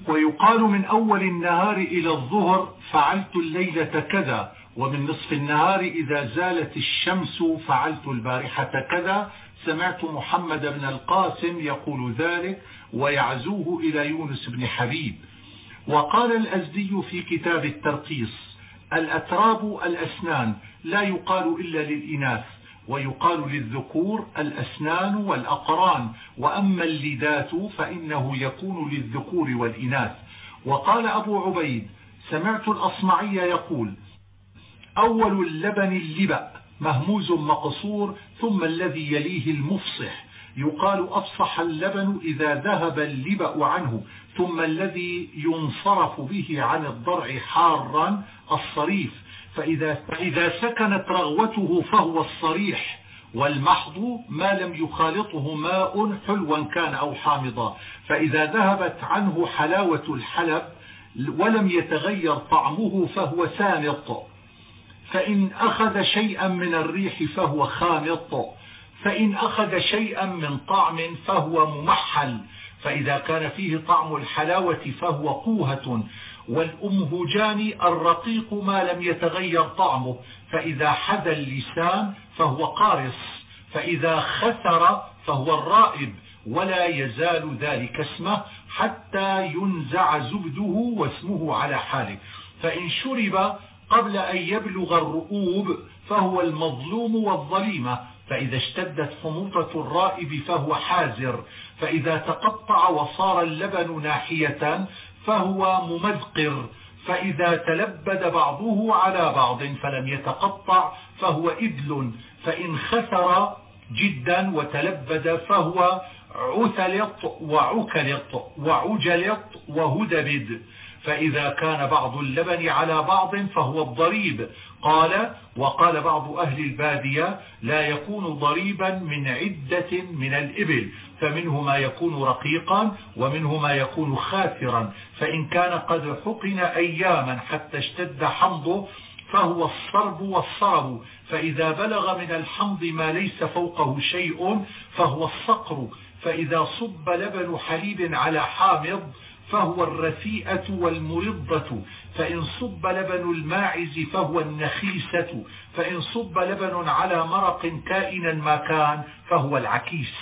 ويقال من أول النهار إلى الظهر فعلت الليلة كذا ومن نصف النهار إذا زالت الشمس فعلت البارحة كذا سمعت محمد بن القاسم يقول ذلك ويعزوه إلى يونس بن حبيب. وقال الأزدي في كتاب الترقيص الأتراب الأسنان لا يقال إلا للإناث ويقال للذكور الأسنان والأقران وأما اللدات فإنه يكون للذكور والإناث. وقال أبو عبيد سمعت الأصمعي يقول أول اللبن اللبأ مهموز مقصور ثم الذي يليه المفصح. يقال أفصح اللبن إذا ذهب اللبأ عنه ثم الذي ينصرف به عن الضرع حارا الصريف. فإذا, فإذا سكنت رغوته فهو الصريح. والمحض ما لم يخالطه ماء حلوا كان أو حامضا. فإذا ذهبت عنه حلاوة الحلب ولم يتغير طعمه فهو سانط. فإن أخذ شيئا من الريح فهو خامط فإن أخذ شيئا من طعم فهو ممحل. فإذا كان فيه طعم الحلاوة فهو قوهة. والأمهجان الرقيق ما لم يتغير طعمه. فإذا حذى اللسان فهو قارص. فإذا خثر فهو الرائب. ولا يزال ذلك اسمه حتى ينزع زبده واسمه على حاله. فإن شرب قبل أن يبلغ الرؤوب فهو المظلوم والظليمة. فإذا اشتدت حموضة الرائب فهو حازر. فإذا تقطع وصار اللبن ناحية فهو ممذقر. فإذا تلبد بعضه على بعض فلم يتقطع فهو إبل فإن خسر جدا وتلبد فهو عثلط وعكلط وعجلط وهدبد. فإذا كان بعض اللبن على بعض فهو الضريب. قال وقال بعض أهل البادية لا يكون ضريبا من عدة من الإبل فمنه ما يكون رقيقا ومنه ما يكون خاثرا فإن كان قد حقن أياما حتى اشتد حمضه فهو الصرب والصرب. فإذا بلغ من الحمض ما ليس فوقه شيء فهو الصقر. فإذا صب لبن حليب على حامض فهو الرثيئة والمرضة. فإن صب لبن الماعز فهو النخيسة. فإن صب لبن على مرق كائنا ما كان فهو العكيس.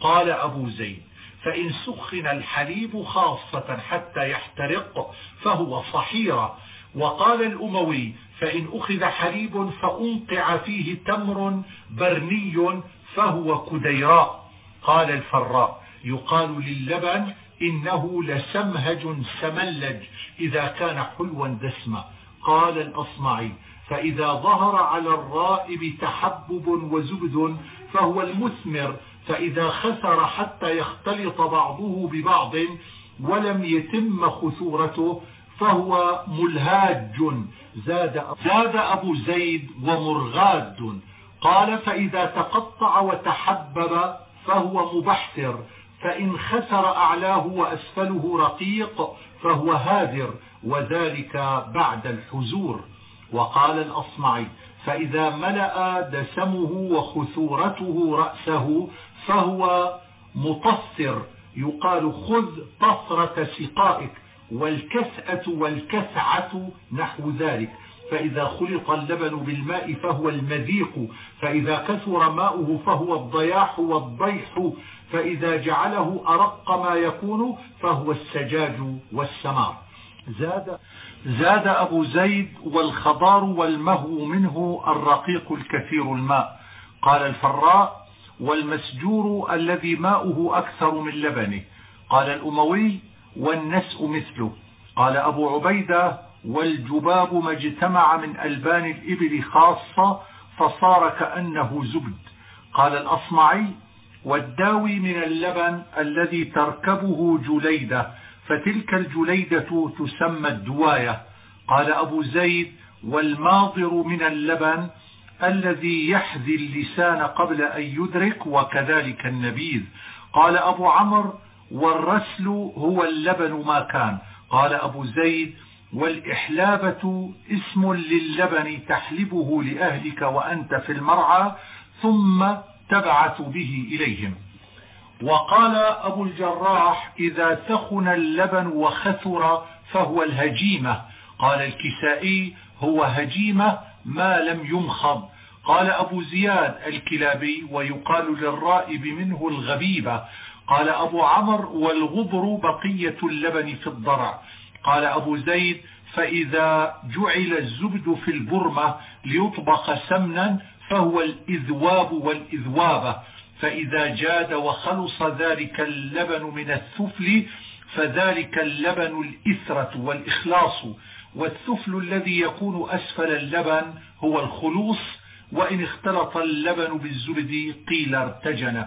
قال أبو زيد فإن سخن الحليب خاصة حتى يحترق فهو صحيرة وقال الأموي فإن أخذ حليب فأنقع فيه تمر برني فهو كديراء. قال الفراء يقال للبن إنه لسمهج سملج إذا كان حلوا دسما. قال الأصمعي فإذا ظهر على الرائب تحبب وزبد فهو المثمر فإذا خسر حتى يختلط بعضه ببعض ولم يتم خثورته فهو ملهاج. زاد, زاد أبو زيد ومرغاد. قال فإذا تقطع وتحبب فهو مبحثر. فإن خسر أعلاه وأسفله رقيق فهو هادر وذلك بعد الحزور. وقال الأصمعي فإذا ملأ دسمه وخثورته رأسه فهو مطصر يقال خذ طصرة سقائك والكسأة والكسعة نحو ذلك. فإذا خلط اللبن بالماء فهو المذيق فإذا كثر ماؤه فهو الضياح والضيح فإذا جعله أرق ما يكون فهو السجاج والسمار. زاد, زاد أبو زيد والخضار والمهو منه الرقيق الكثير الماء. قال الفراء والمسجور الذي ماؤه أكثر من لبنه. قال الأموي والنسء مثله. قال أبو عبيدة والجباب ما اجتمع من ألبان الإبل خاصة فصار كأنه زبد. قال الأصمعي والداوي من اللبن الذي تركبه جليدة فتلك الجليدة تسمى الدواية. قال أبو زيد والماضر من اللبن الذي يحذي اللسان قبل أن يدرك وكذلك النبيذ. قال أبو عمرو والرسل هو اللبن ما كان. قال أبو زيد والإحلابة اسم للبن تحلبه لأهلك وأنت في المرعى ثم تبعث به إليهم. وقال أبو الجراح إذا سخن اللبن وخثر فهو الهجيمة. قال الكسائي هو هجيمة ما لم يمخض قال أبو زياد الكلابي ويقال للرائب منه الغبيبة. قال أبو عمر والغبر بقية اللبن في الضرع. قال أبو زيد فإذا جعل الزبد في البرمة ليطبخ سمنا فهو الإذواب والإذوابة فإذا جاد وخلص ذلك اللبن من الثفل فذلك اللبن الإثرة والإخلاص. والثفل الذي يكون أسفل اللبن هو الخلوص وإن اختلط اللبن بالزبد قيل ارتجن.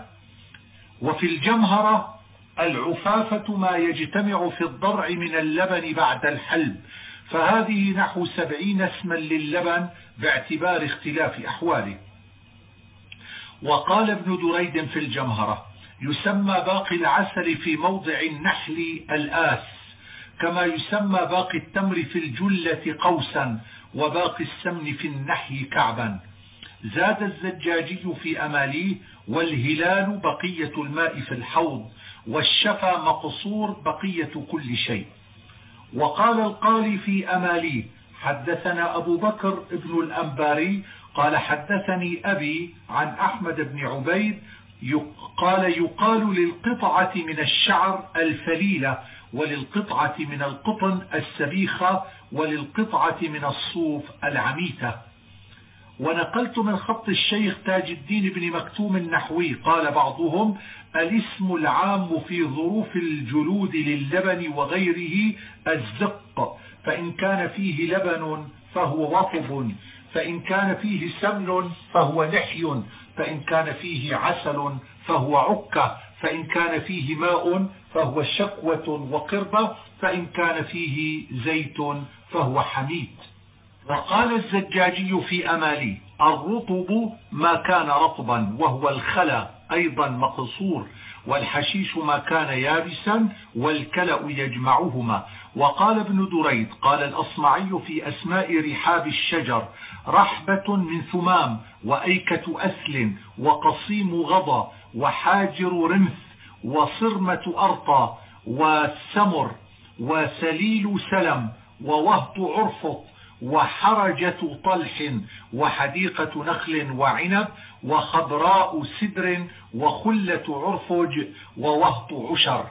وفي الجمهرة العفافة ما يجتمع في الضرع من اللبن بعد الحلب. فهذه نحو سبعين اسما للبن باعتبار اختلاف أحواله. وقال ابن دريد في الجمهرة يسمى باقي العسل في موضع النحل الآس كما يسمى باقي التمر في الجلة قوسا وباقي السمن في النحي كعبا. زاد الزجاجي في أماليه والهلال بقية الماء في الحوض. والشفا مقصور بقية كل شيء. وقال القالي في أماليه حدثنا أبو بكر ابن الأنباري قال حدثني أبي عن أحمد بن عبيد قال يقال للقطعة من الشعر الفليلة وللقطعة من القطن السبيخة وللقطعة من الصوف العميتة. ونقلت من خط الشيخ تاج الدين بن مكتوم النحوي قال بعضهم الاسم العام في ظروف الجلود للبن وغيره الزق فإن كان فيه لبن فهو وطب فإن كان فيه سمن فهو لحي فإن كان فيه عسل فهو عكة فإن كان فيه ماء فهو شكوة وقربة فإن كان فيه زيت فهو حميد. وقال الزجاجي في أمالي الرطب ما كان رطبا وهو الخلا أيضا مقصور والحشيش ما كان يابسا والكلأ يجمعهما. وقال ابن دريد قال الأصمعي في أسماء رحاب الشجر رحبة من ثمام وأيكة أسل وقصيم غضا وحاجر رمث وصرمة أرطى وسمر وسليل سلم ووهط عرفط وحرجة طلح وحديقة نخل وعنب وخضراء سدر وخلة عرفج ووهط عشر.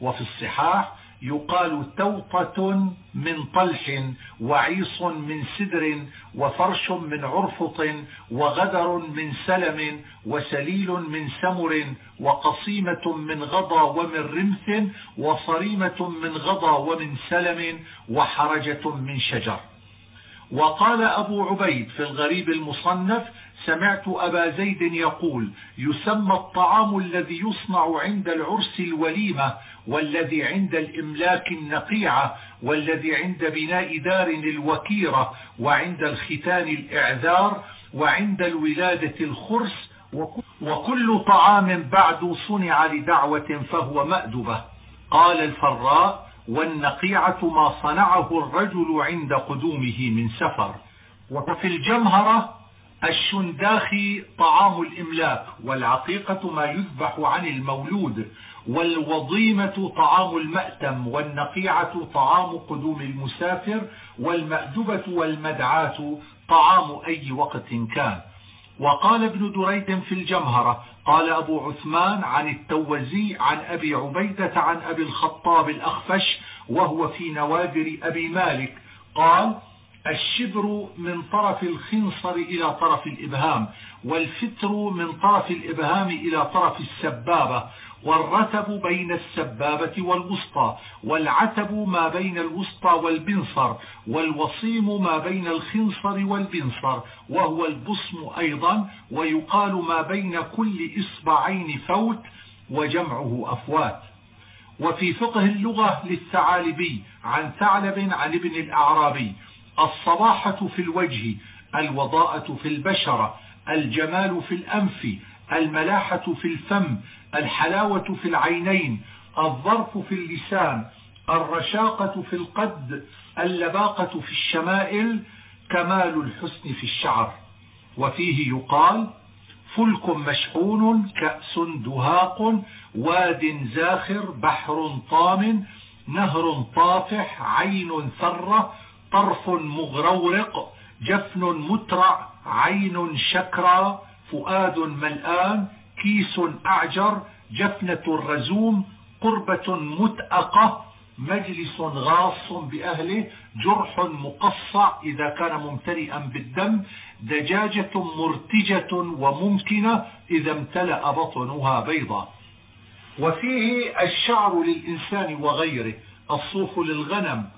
وفي الصحاح يقال توطة من طلح وعيص من سدر وفرش من عرفط وغدر من سلم وسليل من سمر وقصيمة من غضا ومن رمث وصريمة من غضا ومن سلم وحرجة من شجر. وقال أبو عبيد في الغريب المصنف سمعت أبا زيد يقول يسمى الطعام الذي يصنع عند العرس الوليمة والذي عند الإملاك النقيعة والذي عند بناء دار الوكيرة وعند الختان الإعذار وعند الولادة الخرس وكل طعام بعد صنع لدعوة فهو مأدبة. قال الفراء والنقيعة ما صنعه الرجل عند قدومه من سفر. وفي الجمهرة الشنداخي طعام الإملاك والعقيقة ما يذبح عن المولود والوضيمة طعام المأتم والنقيعة طعام قدوم المسافر والمأدبة والمدعاة طعام أي وقت كان. وقال ابن دريد في الجمهرة قال أبو عثمان عن التوزي عن أبي عبيدة عن أبي الخطاب الأخفش وهو في نوادر أبي مالك قال الشبر من طرف الخنصر إلى طرف الإبهام والفتر من طرف الإبهام إلى طرف السبابة والرتب بين السبابة والوسطى والعتب ما بين الوسطى والبنصر والوصيم ما بين الخنصر والبنصر وهو البصم أيضا ويقال ما بين كل إصبعين فوت وجمعه أفوات. وفي فقه اللغة للثعالبي عن ثعلب عن ابن الأعرابي الصباحة في الوجه الوضاءة في البشرة الجمال في الأنف الملاحة في الفم الحلاوة في العينين الظرف في اللسان الرشاقة في القد اللباقة في الشمائل كمال الحسن في الشعر. وفيه يقال فلك مشحون كأس دهاق واد زاخر بحر طام نهر طافح عين ثرة طرف مغرورق جفن مترع عين شكرى فؤاد ملآن كيس أعجر جفنة الرزوم قربة متأقة مجلس غاص بأهله جرح مقصع إذا كان ممتلئا بالدم دجاجة مرتجة وممكنة إذا امتلأ بطنها بيضا. وفيه الشعر للإنسان وغيره الصوف للغنم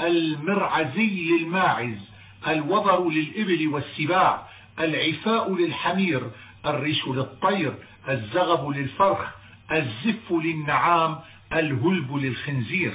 المرعزي للماعز الوبر للإبل والسباع العفاء للحمير الريش للطير الزغب للفرخ الزف للنعام الهلب للخنزير.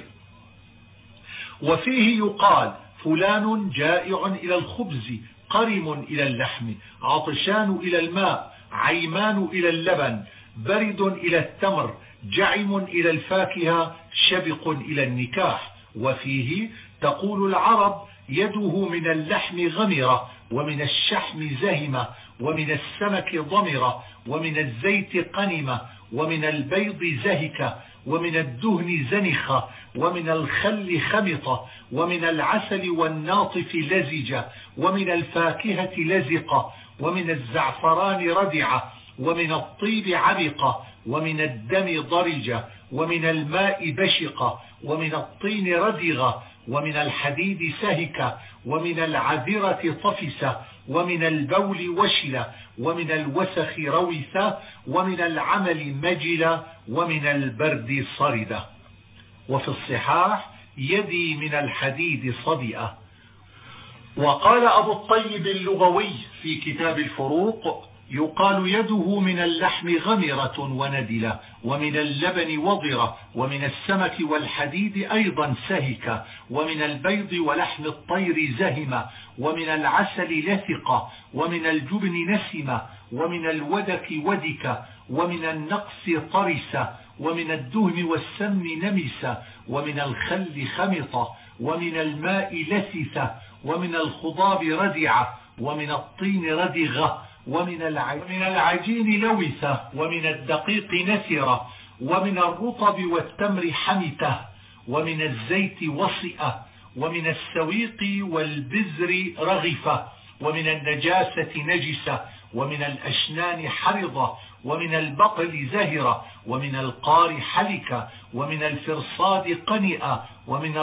وفيه يقال فلان جائع إلى الخبز قرم إلى اللحم عطشان إلى الماء عيمان إلى اللبن برد إلى التمر جعم إلى الفاكهة شبق إلى النكاح. وفيه تقول العرب يده من اللحم غمرة ومن الشحم زهمة ومن السمك ضمرة ومن الزيت قنمة ومن البيض زهكة ومن الدهن زنخة ومن الخل خمطة ومن العسل والناطف لزجة ومن الفاكهة لزقة ومن الزعفران ردعة ومن الطيب عبقة ومن الدم ضرجة ومن الماء بشقة ومن الطين ردغة ومن الحديد سهكة ومن العذرة طفسة ومن البول وشلة ومن الوسخ روثة ومن العمل مجلة ومن البرد صردة وفي الصحاح يدي من الحديد صدئة وقال أبو الطيب اللغوي في كتاب الفروق يقال يده من اللحم غمرة وندلة ومن اللبن وضرة ومن السمك والحديد أيضا سهكة ومن البيض ولحم الطير زهمة ومن العسل لثقة ومن الجبن نسمة ومن الودك ودك ومن النقص طرسة ومن الدهن والسمن نمسة ومن الخل خمطة ومن الماء لثثة ومن الخضاب ردعة ومن الطين ردغة ومن العجين لوثة ومن الدقيق نثرة ومن الرطب والتمر حمتة ومن الزيت وصئة ومن السويق والبزر رغفة ومن النجاسة نجسة ومن الأشنان حرضة ومن البقل زهرة ومن القار حلكة ومن الفرصاد قنئة ومن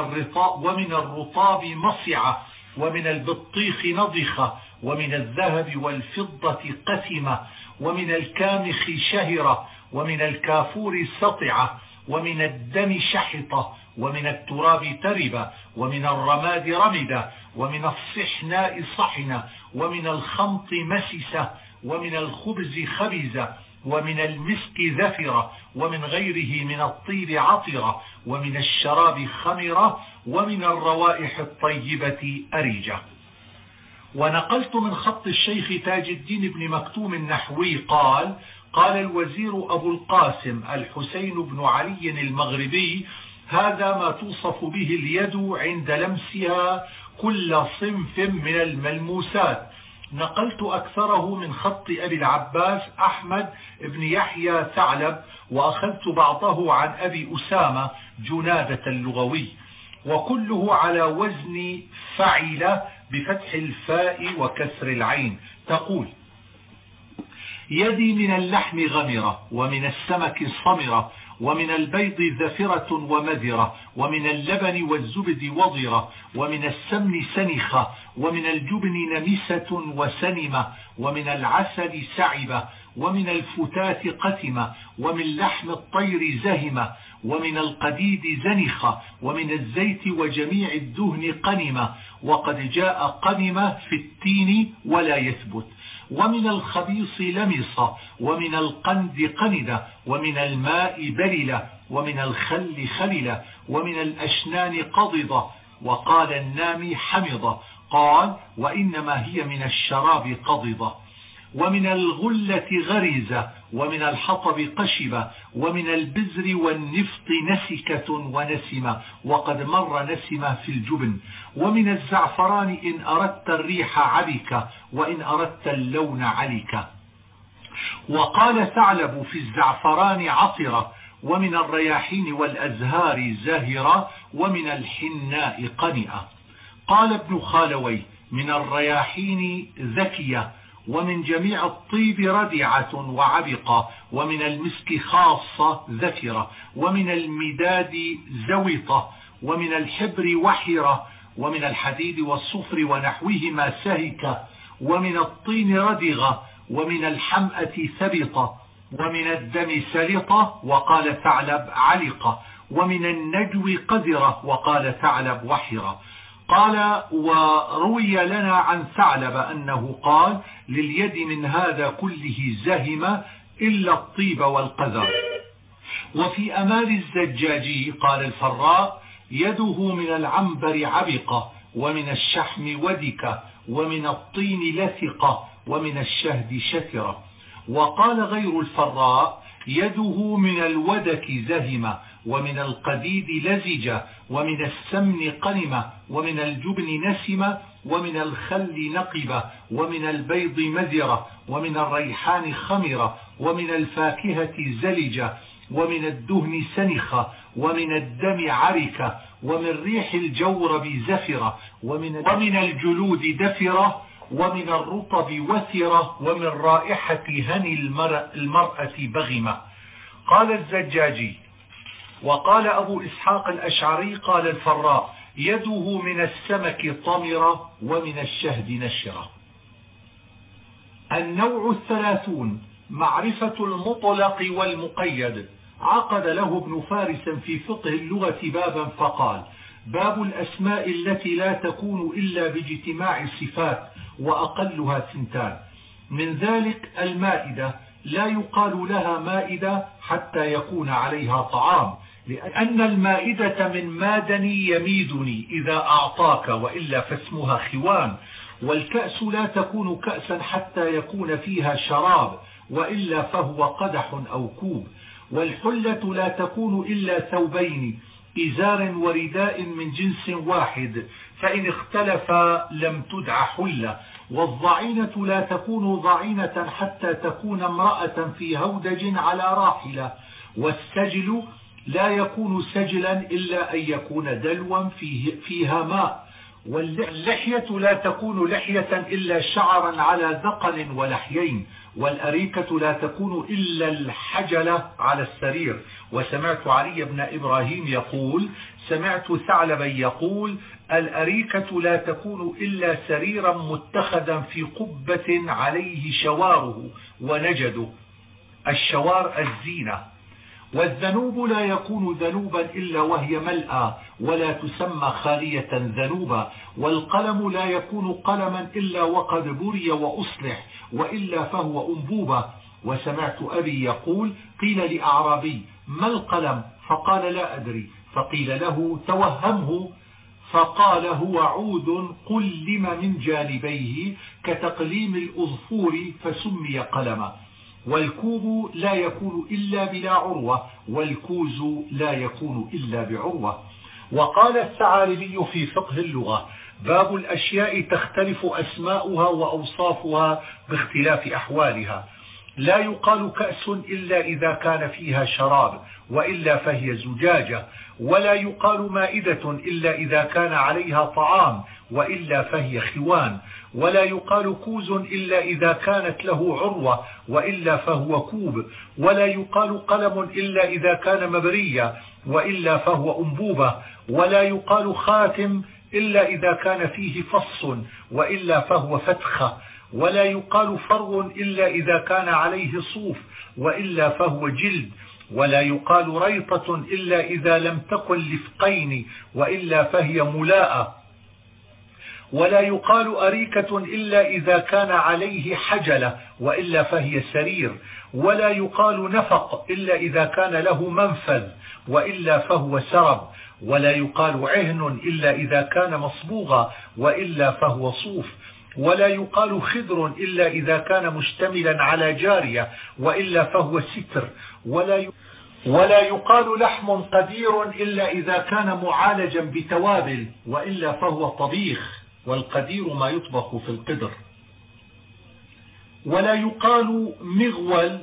ومن الرطاب مصعة ومن البطيخ نضخة ومن الذهب والفضة قثمة ومن الكامخ شهرة ومن الكافور سطعة ومن الدم شحطة ومن التراب تربة ومن الرماد رمدة ومن الصحناء صحنة ومن الخمط مسسة ومن الخبز خبزة ومن المسك ذفرة ومن غيره من الطيب عطرة ومن الشراب خمرة ومن الروائح الطيبة أريجة. ونقلت من خط الشيخ تاج الدين بن مكتوم النحوي قال قال الوزير أبو القاسم الحسين بن علي المغربي هذا ما توصف به اليد عند لمسها كل صنف من الملموسات. نقلت أكثره من خط أبي العباس أحمد بن يحيى ثعلب وأخذت بعضه عن أبي أسامة جنادة اللغوي. وكله على وزن فعل بفتح الفاء وكسر العين. تقول يدي من اللحم غمرة ومن السمك صمرة ومن البيض ذفرة ومذرة ومن اللبن والزبد وضرة ومن السمن سنخة ومن الجبن نمسة وسنمة ومن العسل سعبة ومن الفتات قتمة ومن لحم الطير زهمة ومن القديد زنخة ومن الزيت وجميع الدهن قنمة وقد جاء قنمة في التين ولا يثبت. ومن الخبيص لمصة ومن القند قندة ومن الماء بللة ومن الخل خللة ومن الأشنان قضضة وقال النامي حمضة قال وإنما هي من الشراب قضضة ومن الغلة غريزة ومن الحطب قشبة ومن البزر والنفط نسكة ونسمة وقد مر نسمة في الجبن. ومن الزعفران إن أردت الريح علك وإن أردت اللون علك. وقال ثعلب في الزعفران عطرة ومن الرياحين والأزهار زاهرة ومن الحناء قنئة قال ابن خالوي من الرياحين ذكية ومن جميع الطيب ردعة وعبقة ومن المسك خاصة ذكرة ومن المداد زوطة ومن الحبر وحرة ومن الحديد والصفر ونحوهما سهكة ومن الطين ردغة ومن الحمأة ثبطة ومن الدم سلطة وقال ثعلب علقة ومن النجو قذرة وقال ثعلب وحرة. قال وروي لنا عن ثعلب أنه قال لليد من هذا كله زهم إلا الطيب والقذر. وفي أمال الزجاجي قال الفراء يده من العنبر عبقة ومن الشحم ودك ومن الطين لثقة ومن الشهد شكرة وقال غير الفراء يده من الودك زهمة ومن القديد لزجة ومن السمن قنمة ومن الجبن نسمة ومن الخل نقبة ومن البيض مذرة ومن الريحان خمرة ومن الفاكهة زلجة ومن الدهن سنخة ومن الدم عركة ومن ريح الجورب زفرة ومن, ومن الجلود دفرة ومن الرطب وثرة ومن رائحة هني المرأة بغمة. قال الزجاجي وقال أبو إسحاق الأشعري قال الفراء يده من السمك طمرة ومن الشهد نشرة. النوع الثلاثون معرفة المطلق والمقيد. عقد له ابن فارس في فقه اللغة بابا فقال باب الأسماء التي لا تكون إلا باجتماع الصفات وأقلها سنتان. من ذلك المائدة لا يقال لها مائدة حتى يكون عليها طعام. لأن المائدة من مادني يميدني إذا أعطاك وإلا فاسمها خوان والكأس لا تكون كأسا حتى يكون فيها شراب وإلا فهو قدح أو كوب. والحلة لا تكون إلا ثوبين إزار ورداء من جنس واحد فإن اختلفا لم تدع حلة. والضعينة لا تكون ضعينة حتى تكون امرأة في هودج على راحلة. والسجل لا يكون سجلا إلا أن يكون دلوا فيه فيها ماء. واللحية لا تكون لحية إلا شعرا على ذقن ولحيين. والأريكة لا تكون إلا الحجلة على السرير. وسمعت علي بن إبراهيم يقول سمعت ثعلبا يقول الأريكة لا تكون إلا سريرا متخذا في قبة عليه شواره ونجده. الشوار الزينة. والذنوب لا يكون ذنوبا إلا وهي ملأى ولا تسمى خالية ذنوبا. والقلم لا يكون قلما إلا وقد بري وأصلح وإلا فهو أنبوبة. وسمعت أبي يقول قيل لأعرابي ما القلم؟ فقال لا أدري. فقيل له توهمه. فقال هو عود قلم من جانبيه كتقليم الأظفور فسمي قلما والكوب لا يكون إلا بلا عروة والكوز لا يكون إلا بعروة. وقال الثعالبي في فقه اللغة باب الأشياء تختلف أسماؤها وأوصافها باختلاف أحوالها. لا يقال كأس إلا إذا كان فيها شراب وإلا فهي زجاجة ولا يقال مائدة إلا إذا كان عليها طعام وإلا فهي خوان ولا يقال كوز إلا إذا كانت له عروة وإلا فهو كوب ولا يقال قلم إلا إذا كان مبريا وإلا فهو أنبوبة ولا يقال خاتم إلا إذا كان فيه فص وإلا فهو فتخة. ولا يقال فرو إلا إذا كان عليه صوف وإلا فهو جلد. ولا يقال ريطة إلا إذا لم تكن لفقين وإلا فهي ملاءة. ولا يقال أريكة إلا إذا كان عليه حجلة وإلا فهي سرير. ولا يقال نفق إلا إذا كان له منفذ وإلا فهو سرب. ولا يقال عهن إلا إذا كان مصبوغا وإلا فهو صوف. ولا يقال خضر إلا إذا كان مشتملا على جارية وإلا فهو ستر. ولا ولا يقال لحم قدير إلا إذا كان معالجا بتوابل وإلا فهو طبيخ. والقدير ما يطبخ في القدر. ولا يقال مغول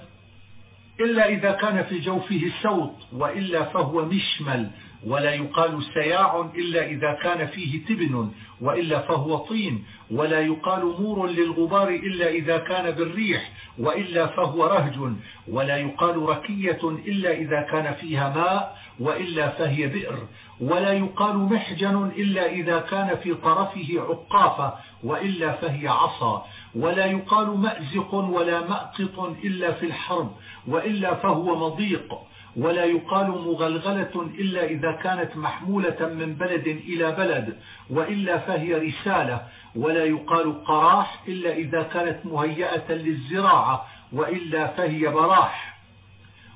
إلا إذا كان في جوفه سوط وإلا فهو مشمل. ولا يقال سياع إلا إذا كان فيه تبن وإلا فهو طين ولا يقال مور للغبار إلا إذا كان بالريح وإلا فهو رهج ولا يقال ركية إلا إذا كان فيها ماء وإلا فهي بئر ولا يقال محجن إلا إذا كان في طرفه عقافة وإلا فهي عصا ولا يقال مأزق ولا مأقط إلا في الحرب وإلا فهو مضيق. ولا يقال مغلغلة إلا إذا كانت محمولة من بلد إلى بلد وإلا فهي رسالة ولا يقال قراح إلا إذا كانت مهيئة للزراعة وإلا فهي براح.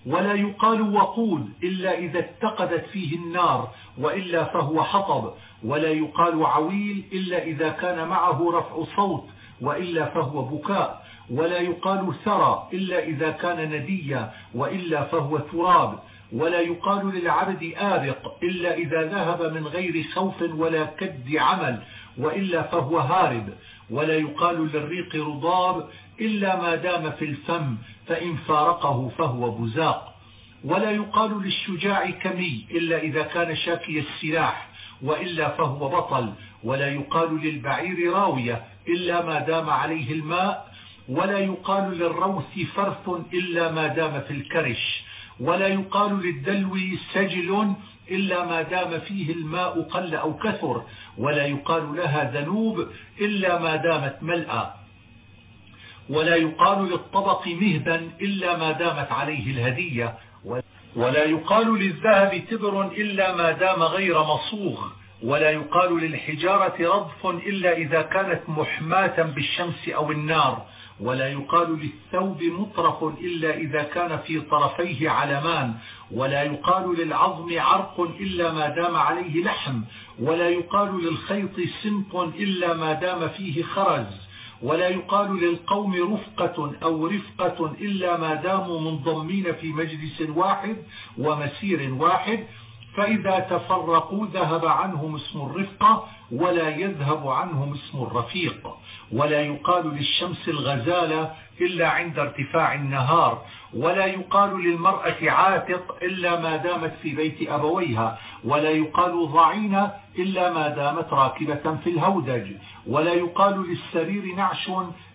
ولا يقال وقود إلا إذا اتقدت فيه النار وإلا فهو حطب. ولا يقال عويل إلا إذا كان معه رفع صوت وإلا فهو بكاء. ولا يقال ثرى إلا إذا كان نديا وإلا فهو تراب. ولا يقال للعبد آبق إلا إذا ذهب من غير خوف ولا كد عمل وإلا فهو هارب. ولا يقال للريق رضاب إلا ما دام في الفم فإن فارقه فهو بزاق. ولا يقال للشجاع كمي إلا إذا كان شاكي السلاح وإلا فهو بطل. ولا يقال للبعير راوية إلا ما دام عليه الماء ولا يقال للروث فرث إلا ما دام في الكرش ولا يقال للدلو سجل إلا ما دام فيه الماء قل أو كثر ولا يقال لها ذنوب إلا ما دامت ملأى. ولا يقال للطبق مهبا إلا ما دامت عليه الهدية. ولا يقال للذهب تبر إلا ما دام غير مصوغ. ولا يقال للحجارة رضف إلا إذا كانت محماة بالشمس أو النار. ولا يقال للثوب مطرف إلا إذا كان في طرفيه علمان ولا يقال للعظم عرق إلا ما دام عليه لحم ولا يقال للخيط سمط إلا ما دام فيه خرز ولا يقال للقوم رفقة أو رفقة إلا ما داموا منضمين في مجلس واحد ومسير واحد فإذا تفرقوا ذهب عنهم اسم الرفقة ولا يذهب عنهم اسم الرفيق. ولا يقال للشمس الغزالة إلا عند ارتفاع النهار ولا يقال للمرأة عاتق إلا ما دامت في بيت أبويها ولا يقال ضعينة إلا ما دامت راكبة في الهودج ولا يقال للسرير نعش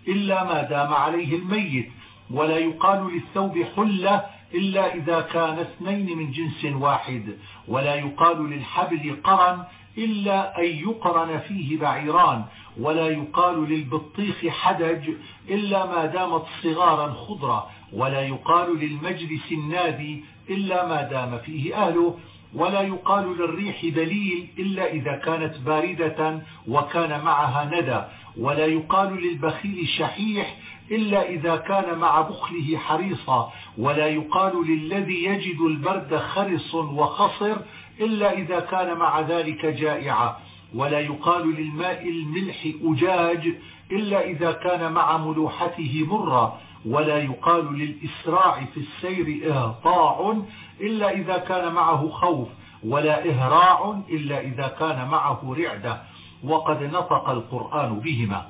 إلا ما دام عليه الميت ولا يقال للثوب حلة إلا إذا كان اثنين من جنس واحد ولا يقال للحبل قرن إلا أن يقرن فيه بعيران ولا يقال للبطيخ حدج إلا ما دامت صغارا خضرا ولا يقال للمجلس النادي إلا ما دام فيه أهله ولا يقال للريح دليل إلا إذا كانت باردة وكان معها ندى ولا يقال للبخيل شحيح إلا إذا كان مع بخله حريصا ولا يقال للذي يجد البرد خرص وخصر إلا إذا كان مع ذلك جائعا. ولا يقال للماء الملح أجاج إلا إذا كان مع ملوحته مرة ولا يقال للإسراع في السير إهطاع إلا إذا كان معه خوف ولا إهراع إلا إذا كان معه رعدة. وقد نطق القرآن بهما.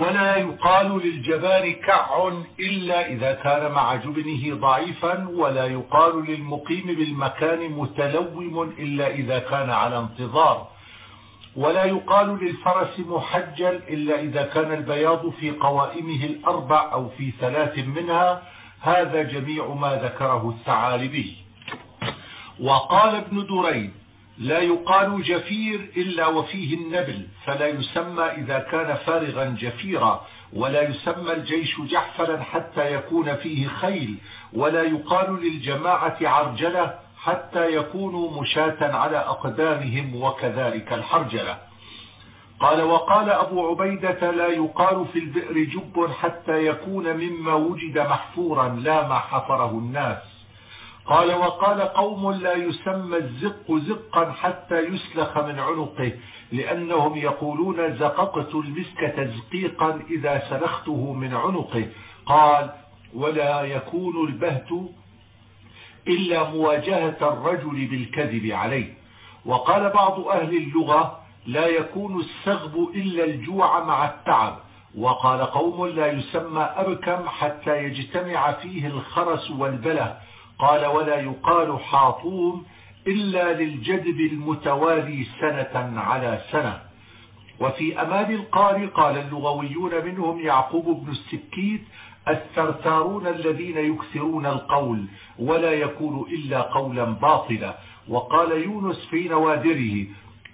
ولا يقال للجبان كع إلا إذا كان مع جبنه ضعيفا ولا يقال للمقيم بالمكان متلوم إلا إذا كان على انتظار. ولا يقال للفرس محجل إلا إذا كان البياض في قوائمه الأربع أو في ثلاث منها. هذا جميع ما ذكره الثعالبي. وقال ابن دريد لا يقال جفير إلا وفيه النبل فلا يسمى إذا كان فارغا جفيرا ولا يسمى الجيش جحفلا حتى يكون فيه خيل ولا يقال للجماعة عرجلة حتى يكونوا مشاة على أقدامهم وكذلك الحرجلة. قال وقال أبو عبيدة لا يقال في البئر جب حتى يكون مما وجد محفورا لا ما حفره الناس. قال وقال قوم لا يسمى الزق زقا حتى يسلخ من عنقه لأنهم يقولون زققت المسك تزقيقا إذا سلخته من عنقه. قال ولا يكون البهت إلا مواجهة الرجل بالكذب عليه. وقال بعض أهل اللغة لا يكون السغب إلا الجوع مع التعب. وقال قوم لا يسمى أبكم حتى يجتمع فيه الخرس والبله. قال ولا يقال حاطوم إلا للجدب المتوالي سنة على سنة. وفي أمام القاري قال اللغويون منهم يعقوب بن السكيت الثرثارون الذين يكثرون القول ولا يكون إلا قولا باطلا. وقال يونس في نوادره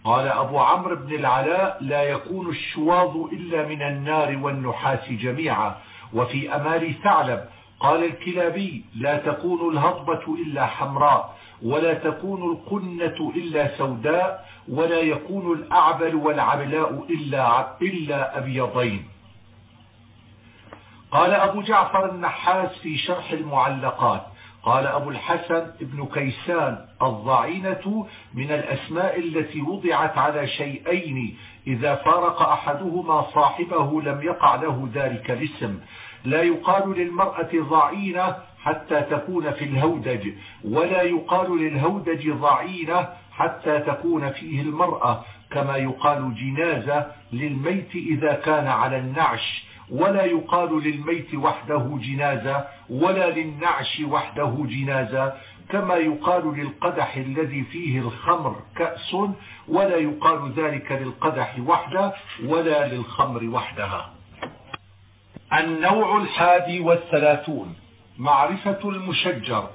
قال أبو عمرو بن العلاء لا يكون الشواظ إلا من النار والنحاس جميعا. وفي أمال ثعلب قال الكلابي لا تكون الهضبة إلا حمراء ولا تكون القنة إلا سوداء ولا يكون الأعبل والعبلاء إلا, إلا أبيضين. قال أبو جعفر النحاس في شرح المعلقات. قال أبو الحسن ابن كيسان الضعينة من الأسماء التي وضعت على شيئين. إذا فارق أحدهما صاحبه لم يقع له ذلك الاسم. لا يقال للمرأة ضعينة حتى تكون في الهودج ولا يقال للهودج ضعينة حتى تكون فيه المرأة كما يقال جنازة للميت إذا كان على النعش. ولا يقال للميت وحده جنازة ولا للنعش وحده جنازة كما يقال للقدح الذي فيه الخمر كأس ولا يقال ذلك للقدح وحده ولا للخمر وحدها. النوع الحادي والثلاثون معرفة المشجر.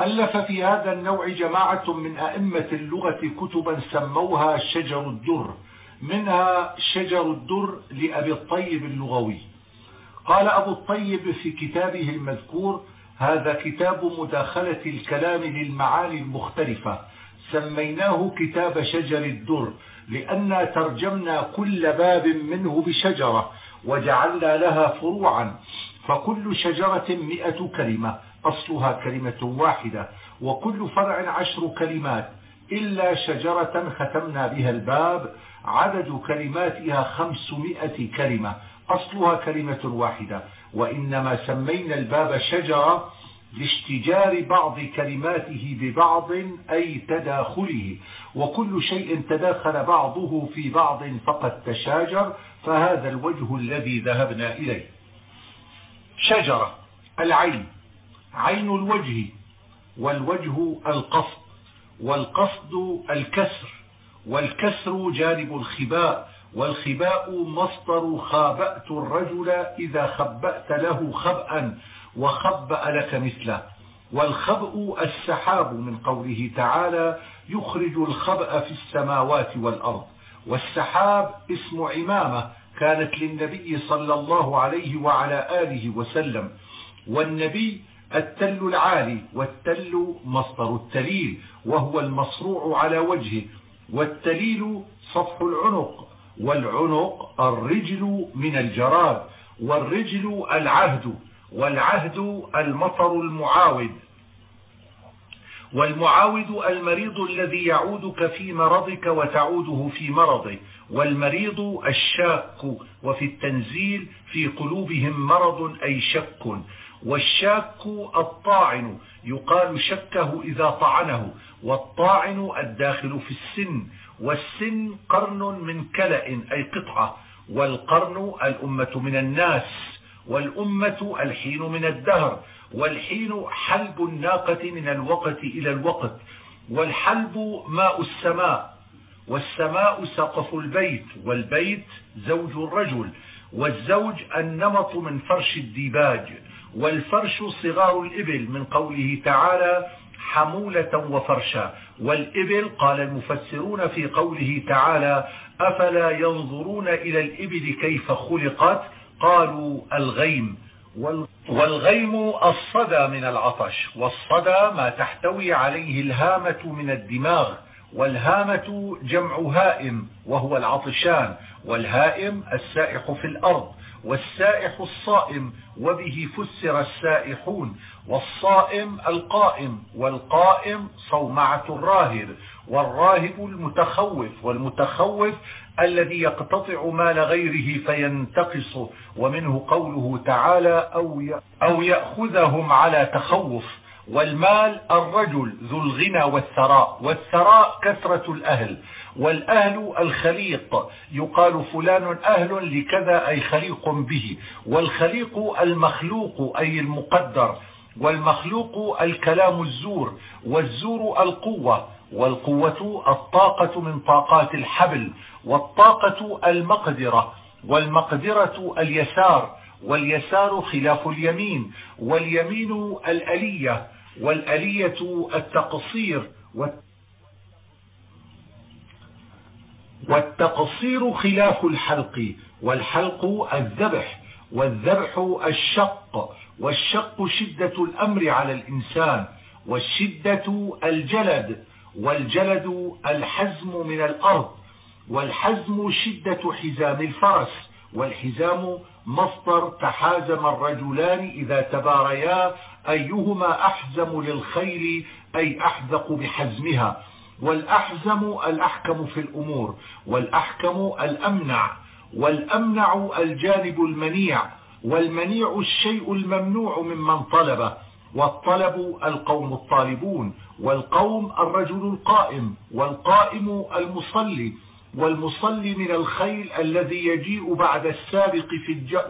ألف في هذا النوع جماعة من أئمة اللغة كتبا سموها شجر الدر منها شجر الدر لأبي الطيب اللغوي. قال أبو الطيب في كتابه المذكور هذا كتاب مداخلة الكلام للمعاني المختلفة. سميناه كتاب شجر الدر لأن ترجمنا كل باب منه بشجرة وجعلنا لها فروعا. فكل شجرة مئة كلمة أصلها كلمة واحدة وكل فرع عشر كلمات إلا شجرة ختمنا بها الباب عدد كلماتها خمسمائة كلمة أصلها كلمة واحدة. وإنما سمينا الباب شجرة لاشتجار بعض كلماته ببعض أي تداخله. وكل شيء تداخل بعضه في بعض فقد تشاجر فهذا الوجه الذي ذهبنا إليه. شجرة العين عين الوجه والوجه القصد والقصد الكسر. والكسر جانب الخباء والخباء مصدر خابأت الرجل إذا خبأت له خبأ وخبأ لك مثله. والخبأ السحاب من قوله تعالى يخرج الخبأ في السماوات والأرض. والسحاب اسم عمامة كانت للنبي صلى الله عليه وعلى آله وسلم. والنبي التل العالي والتل مصدر التليل وهو المصروع على وجهه. والتليل سطح العنق والعنق الرجل من الجراد والرجل العهد والعهد المطر المعاود. والمعاود المريض الذي يعودك في مرضك وتعوده في مرضه والمريض الشاك وفي التنزيل في قلوبهم مرض أي شك. والشاك الطاعن يقال شكه إذا طعنه والطاعن الداخل في السن والسن قرن من كلأ أي قطعة والقرن الأمة من الناس والأمة الحين من الدهر والحين حلب الناقة من الوقت إلى الوقت والحلب ماء السماء والسماء سقف البيت والبيت زوج الرجل والزوج النمط من فرش الديباج. والفرش صغار الإبل من قوله تعالى حمولة وفرشا. والإبل قال المفسرون في قوله تعالى أفلا ينظرون إلى الإبل كيف خلقت؟ قالوا الغيم. والغيم الصدى من العطش. والصدى ما تحتوي عليه الهامة من الدماغ. والهامة جمع هائم وهو العطشان. والهائم السائح في الأرض. والسائح الصائم وبه فسر السائحون. والصائم القائم والقائم صومعة الراهب. والراهب المتخوف والمتخوف الذي يقتطع مال غيره فينتقصه. ومنه قوله تعالى أو يأخذهم على تخوف. والمال الرجل ذو الغنى والثراء. والثراء كثرة الأهل. والأهل الخليق. يقال فلان أهل لكذا أي خليق به. والخليق المخلوق أي المقدر. والمخلوق الكلام الزور. والزور القوة. والقوة الطاقة من طاقات الحبل. والطاقة المقدرة. والمقدرة اليسار. واليسار خلاف اليمين. واليمين الألية. والألية التقصير. والتقصير خلاف الحلق والحلق الذبح والذبح الشق والشق شدة الأمر على الإنسان والشدة الجلد والجلد الحزم من الأرض والحزم شدة حزام الفرس والحزام مصدر تحازم الرجلان إذا تباريا أيهما أحزم للخيل أي أحذق بحزمها. والأحزم الأحكم في الأمور والأحكم الأمنع والأمنع الجانب المنيع والمنيع الشيء الممنوع ممن طلبه والطلب القوم الطالبون والقوم الرجل القائم والقائم المصلي والمصلي من الخيل الذي يجيء بعد السابق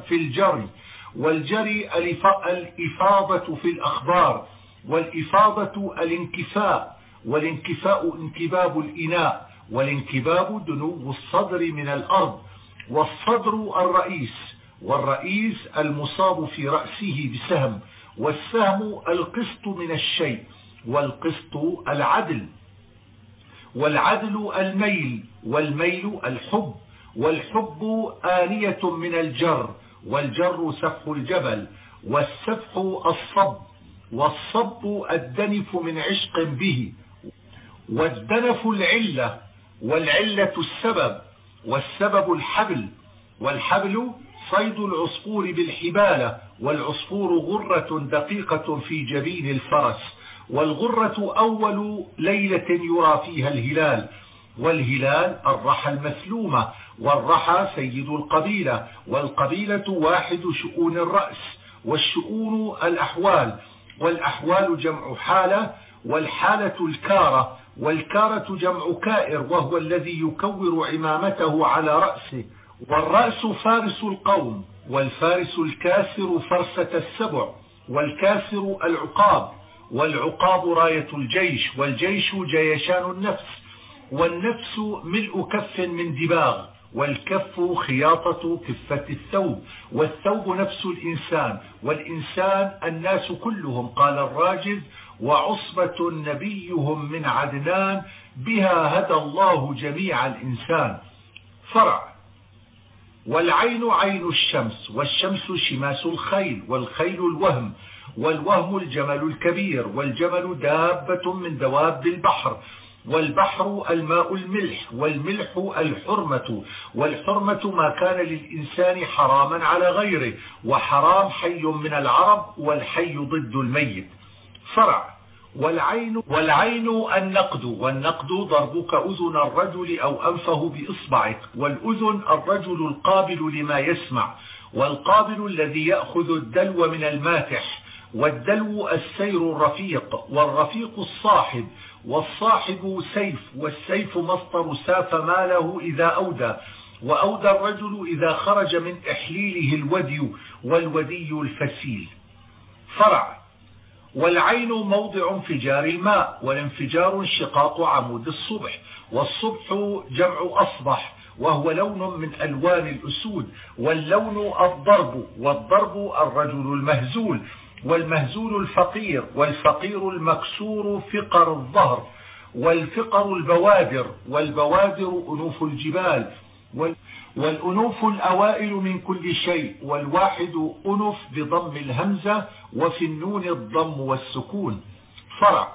في الجري والجري الإفاضة في الأخبار والإفاضة الانكفاء والانكفاء انكباب الإناء والانكباب دنو الصدر من الأرض والصدر الرئيس والرئيس المصاب في رأسه بسهم والسهم القسط من الشيء والقسط العدل والعدل الميل والميل الحب والحب آلية من الجر والجر سفح الجبل والسفح الصب والصب الدنف من عشق به والدنف العلة والعلة السبب والسبب الحبل والحبل صيد العصفور بالحبالة والعصفور غرة دقيقة في جبين الفرس والغرة أول ليلة يرى فيها الهلال والهلال الرحى المسلومة والرحى سيد القبيلة والقبيلة واحد شؤون الرأس والشؤون الأحوال والأحوال جمع حالة والحالة الكارة والكارة جمع كائر وهو الذي يكور عمامته على رأسه والرأس فارس القوم والفارس الكاسر فرسة السبع والكاسر العقاب والعقاب راية الجيش والجيش جيشان النفس والنفس ملء كف من دباغ والكف خياطة كفة الثوب والثوب نفس الإنسان والإنسان الناس كلهم قال الراجز وعصبة نبيهم من عدنان بها هدى الله جميع الإنسان. فرع. والعين عين الشمس والشمس شماس الخيل والخيل الوهم والوهم الجمل الكبير والجمل دابة من دواب البحر والبحر الماء الملح والملح الحرمة والحرمة ما كان للإنسان حراما على غيره وحرام حي من العرب والحي ضد الميت. فرع والعين, والعين النقد. والنقد ضربك أذن الرجل أو أنفه بإصبعك. والأذن الرجل القابل لما يسمع. والقابل الذي يأخذ الدلو من الماتح. والدلو السير الرفيق. والرفيق الصاحب. والصاحب سيف. والسيف مصدر ساف ماله إذا أودى. وأودى الرجل إذا خرج من إحليله الودي. والودي الفسيل. فرع. والعين موضع انفجار الماء والانفجار انشقاق عمود الصبح والصبح جمع أصبح وهو لون من ألوان الأسود واللون الضرب والضرب الرجل المهزول والمهزول الفقير والفقير المكسور فقر الظهر والفقر البوادر والبوادر أنوف الجبال والأنوف الأوائل من كل شيء والواحد أنف بضم الهمزة وفي النون الضم والسكون. فرع.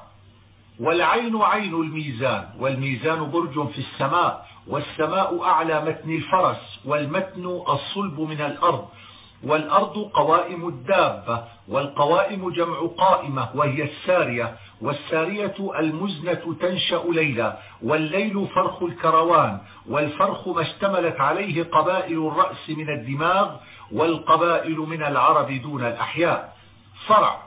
والعين عين الميزان والميزان برج في السماء والسماء أعلى متن الفرس والمتن الصلب من الأرض. والأرض قوائم الدابة والقوائم جمع قائمة وهي السارية. والسارية المزنة تنشأ ليلا والليل فرخ الكروان والفرخ ما اشتملت عليه قبائل الرأس من الدماغ والقبائل من العرب دون الأحياء. فرع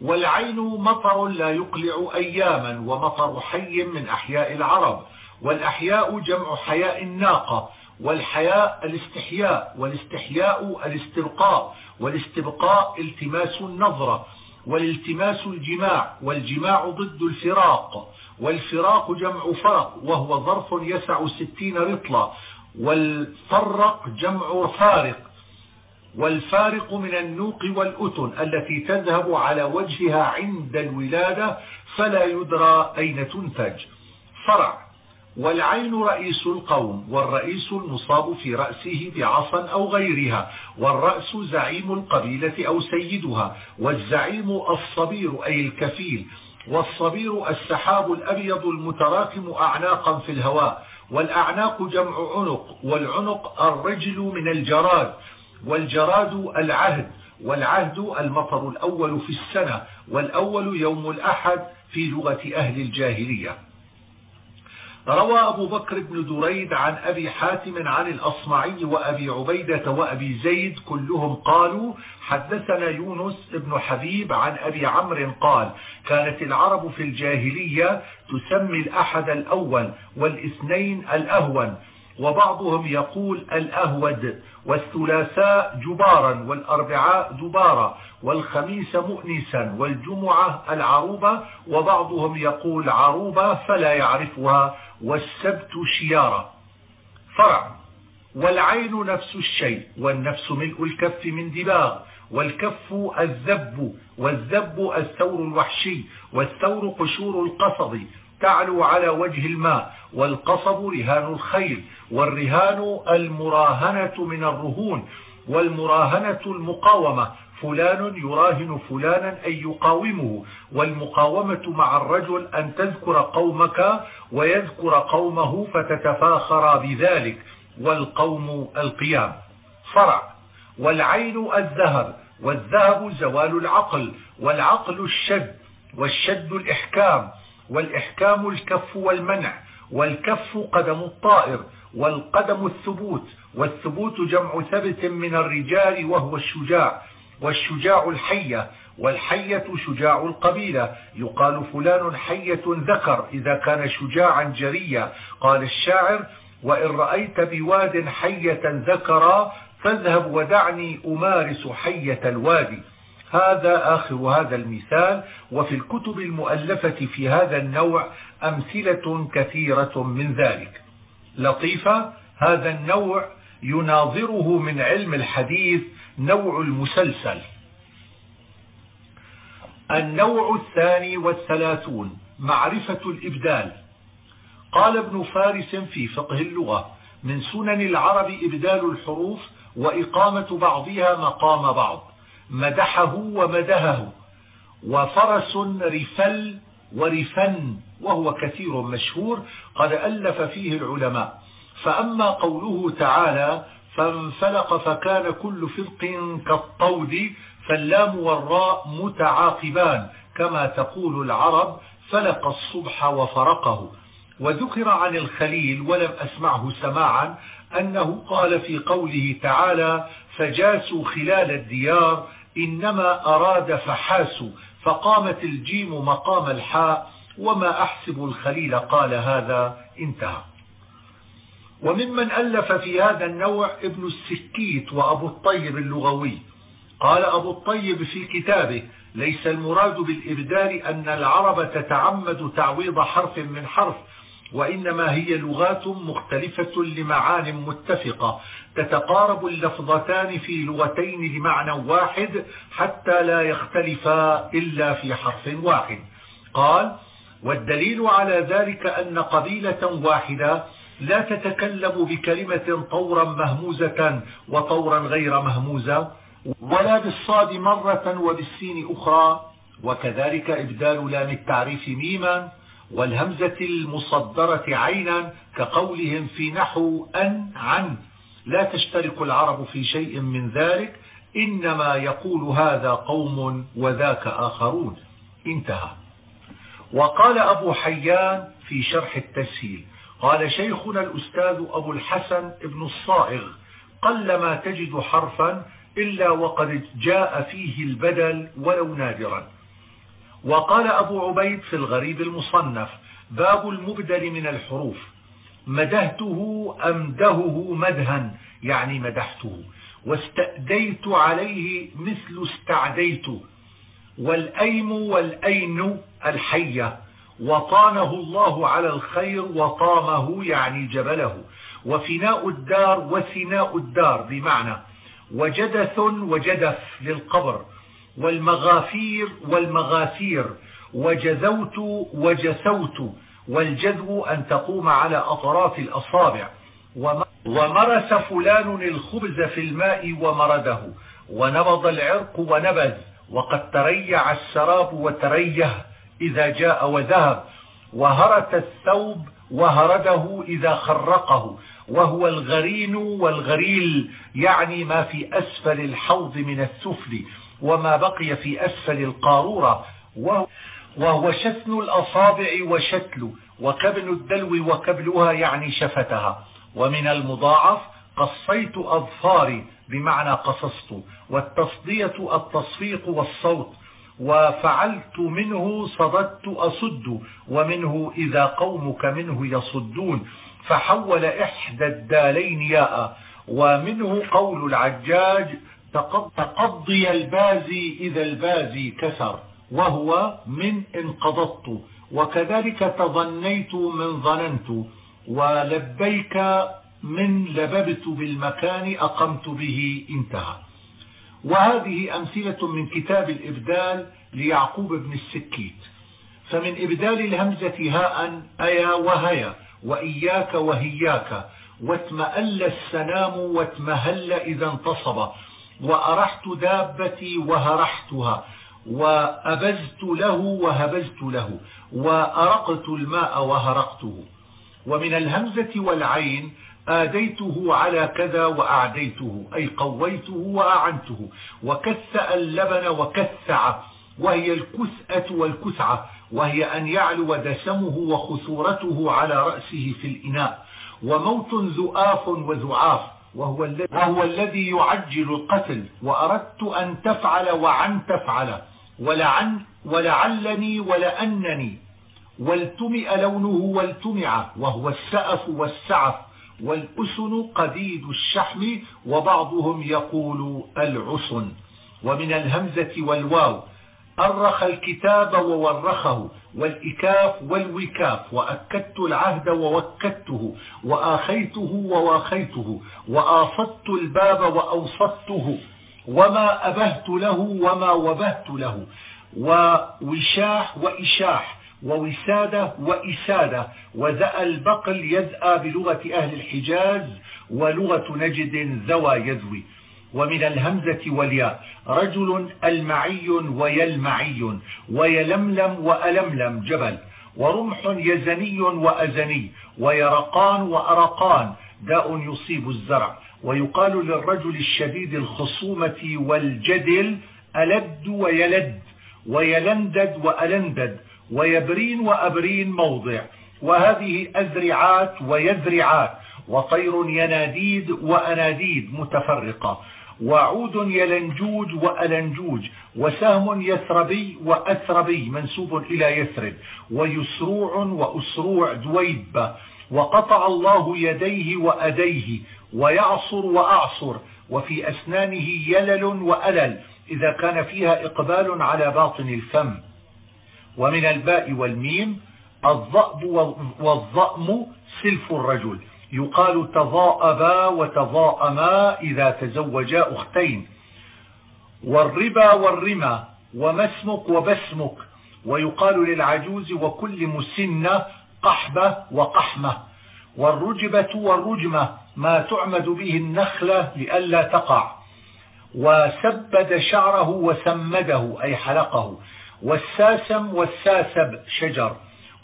والعين مطر لا يقلع أياما ومطر حي من أحياء العرب. والأحياء جمع حياء الناقة والحياء الاستحياء والاستحياء الاستبقاء والاستبقاء التماس النظرة. والالتماس الجماع والجماع ضد الفراق والفراق جمع فرق وهو ظرف يسع ستين رطلا والفرق جمع فارق والفارق من النوق والأتن التي تذهب على وجهها عند الولادة فلا يدرى أين تنتج. فرع. والعين رئيس القوم والرئيس المصاب في رأسه بعصا أو غيرها والرأس زعيم القبيلة أو سيدها والزعيم الصبير أي الكفيل والصبير السحاب الأبيض المتراكم أعناقا في الهواء والأعناق جمع عنق والعنق الرجل من الجراد والجراد العهد والعهد المطر الأول في السنة والأول يوم الأحد في لغة أهل الجاهلية. روى أبو بكر بن دريد عن أبي حاتم عن الأصمعي وأبي عبيدة وأبي زيد كلهم قالوا حدثنا يونس بن حبيب عن أبي عمرو قال كانت العرب في الجاهلية تسمي الأحد الأول والإثنين الأهون وبعضهم يقول الأهود والثلاثاء جبارا والأربعاء دبارا والخميس مؤنسا والجمعة العروبة وبعضهم يقول عروبة فلا يعرفها والسبت شيارة فرع. والعين نفس الشيء. والنفس ملء الكف من دباغ والكف الذب. والذب الثور الوحشي. والثور قشور القصب. تعلو على وجه الماء. والقصب رهان الخيل. والرهان المراهنة من الرهون. والمراهنة المقاومة. فلان يراهن فلانا أن يقاومه والمقاومة مع الرجل أن تذكر قومك ويذكر قومه فتتفاخر بذلك والقوم القيام. فرع والعين الذهب. والذهب زوال العقل والعقل الشد والشد الإحكام والإحكام الكف والمنع والكف قدم الطائر والقدم الثبوت والثبوت جمع ثبت من الرجال وهو الشجاع. والشجاع الحية والحية شجاع القبيلة. يقال فلان حية ذكر إذا كان شجاعا جريا. قال الشاعر وإن رأيت بواد حية ذكرا فاذهب ودعني أمارس حية الوادي. هذا آخر هذا المثال. وفي الكتب المؤلفة في هذا النوع أمثلة كثيرة من ذلك. لطيفة هذا النوع يناظره من علم الحديث نوع المسلسل. النوع الثاني والثلاثون معرفة الإبدال. قال ابن فارس في فقه اللغة من سنن العرب إبدال الحروف وإقامة بعضها مقام بعض مدحه ومدهه وفرس رفل ورفن وهو كثير مشهور قد ألف فيه العلماء. فأما قوله تعالى فانفلق فكان كل فرق كالطود فاللام والراء متعاقبان. كما تقول العرب فلق الصبح وفرقه. وذكر عن الخليل ولم أسمعه سماعا أنه قال في قوله تعالى فجاسوا خلال الديار إنما أراد فحاسوا. فقامت الجيم مقام الحاء وما أحسب الخليل قال هذا انتهى. وممن ألف في هذا النوع ابن السكيت وأبو الطيب اللغوي. قال أبو الطيب في كتابه ليس المراد بالإبدال أن العرب تتعمد تعويض حرف من حرف وإنما هي لغات مختلفة لمعان متفقة تتقارب اللفظتان في لغتين لمعنى واحد حتى لا يختلفا إلا في حرف واحد. قال والدليل على ذلك أن قبيلة واحدة لا تتكلم بكلمة طورا مهموزة وطورا غير مهموزة ولا بالصاد مرة وبالسين أخرى وكذلك إبدال لام التعريف ميما والهمزة المصدرة عينا كقولهم في نحو أن عن. لا تشترك العرب في شيء من ذلك إنما يقول هذا قوم وذاك آخرون. انتهى. وقال أبو حيان في شرح التسهيل قال شيخنا الأستاذ أبو الحسن ابن الصائغ قلما تجد حرفا إلا وقد جاء فيه البدل ولو نادرا. وقال أبو عبيد في الغريب المصنف باب المبدل من الحروف. مدهته أمدهه مدها يعني مدحته. واستأديت عليه مثل استعديت. والأيم والأين الحية. وطانه الله على الخير وطامه يعني جبله. وفناء الدار وثناء الدار بمعنى وجدث وجدف للقبر والمغافير والمغافير وجذوت وجسوت والجذو أن تقوم على أطراف الأصابع. ومرس فلان الخبز في الماء ومرده ونبض العرق ونبذ وقد تريع السراب وتريه إذا جاء وذهب. وهرت الثوب وهرده إذا خرقه. وهو الغرين والغريل يعني ما في أسفل الحوض من السفل وما بقي في أسفل القارورة. وهو شثن الأصابع وشتل وكبن الدلو وكبلها يعني شفتها. ومن المضاعف قصيت أظفاري بمعنى قصصت. والتصدية التصفيق والصوت. وفعلت منه صددت أصد ومنه إذا قومك منه يصدون. فحول إحدى الدالين ياء ومنه قول العجاج تقضي البازي إذا البازي كسر وهو من انقضضت وكذلك تظنيت من ظننت ولبيك من لببت بالمكان أقمت به انتهى. وهذه أمثلة من كتاب الإبدال ليعقوب بن السكيت. فمن إبدال الهمزة هاء أيا وهيا وإياك وهياك واتمأل السنام واتمهل إذا انتصب وأرحت دابتي وهرحتها وأبزت له وهبزت له وأرقت الماء وهرقته. ومن الهمزة والعين آديته على كذا وأعديته أي قويته وأعنته وكثأ اللبن وكثع وهي الكثأة والكثعة وهي أن يعلو دسمه وخثورته على رأسه في الإناء وموت ذؤاف وذعاف وهو الذي, وهو الذي يعجل القتل وأردت أن تفعل وعن تفعل ولعن ولعلني ولأنني والتمئ لونه والتمع وهو السأف والسعف. والأسن قديد الشحم وبعضهم يقول العسن. ومن الهمزة والواو أرخ الكتاب وورخه والإكاف والوكاف وأكدت العهد ووكدته وآخيته وواخيته وآصدت الباب وأوصدته وما أبهت له وما وبهت له ووشاح وإشاح ووسادة وإسادة. وذأ البقل يذأى بلغة أهل الحجاز ولغة نجد ذوى يذوي. ومن الهمزة والياء رجل المعي ويلمعي ويلملم وألملم جبل ورمح يزني وأزني ويرقان وأرقان داء يصيب الزرع. ويقال للرجل الشديد الخصومة والجدل ألد ويلد ويلندد وألندد. ويبرين وأبرين موضع وهذه أذرعات ويذرعات وطير يناديد وأناديد متفرقة وعود يلنجوج وألنجوج وسهم يثربي وأثربي منسوب إلى يثرب ويسروع وأسروع دويبة وقطع الله يديه وأديه ويعصر وأعصر وفي أسنانه يلل وألل إذا كان فيها إقبال على باطن الفم. ومن الباء والميم الضأب والضأم سلف الرجل. يقال تضاءبا وتضاءما إذا تزوجا أختين. والربا والرمى وما اسمك وبسمك. ويقال للعجوز وكل مسنة قحبة وقحمة. والرجبة والرجمة ما تعمد به النخلة لئلا تقع. وسبد شعره وسمده أي حلقه. والساسم والساسب شجر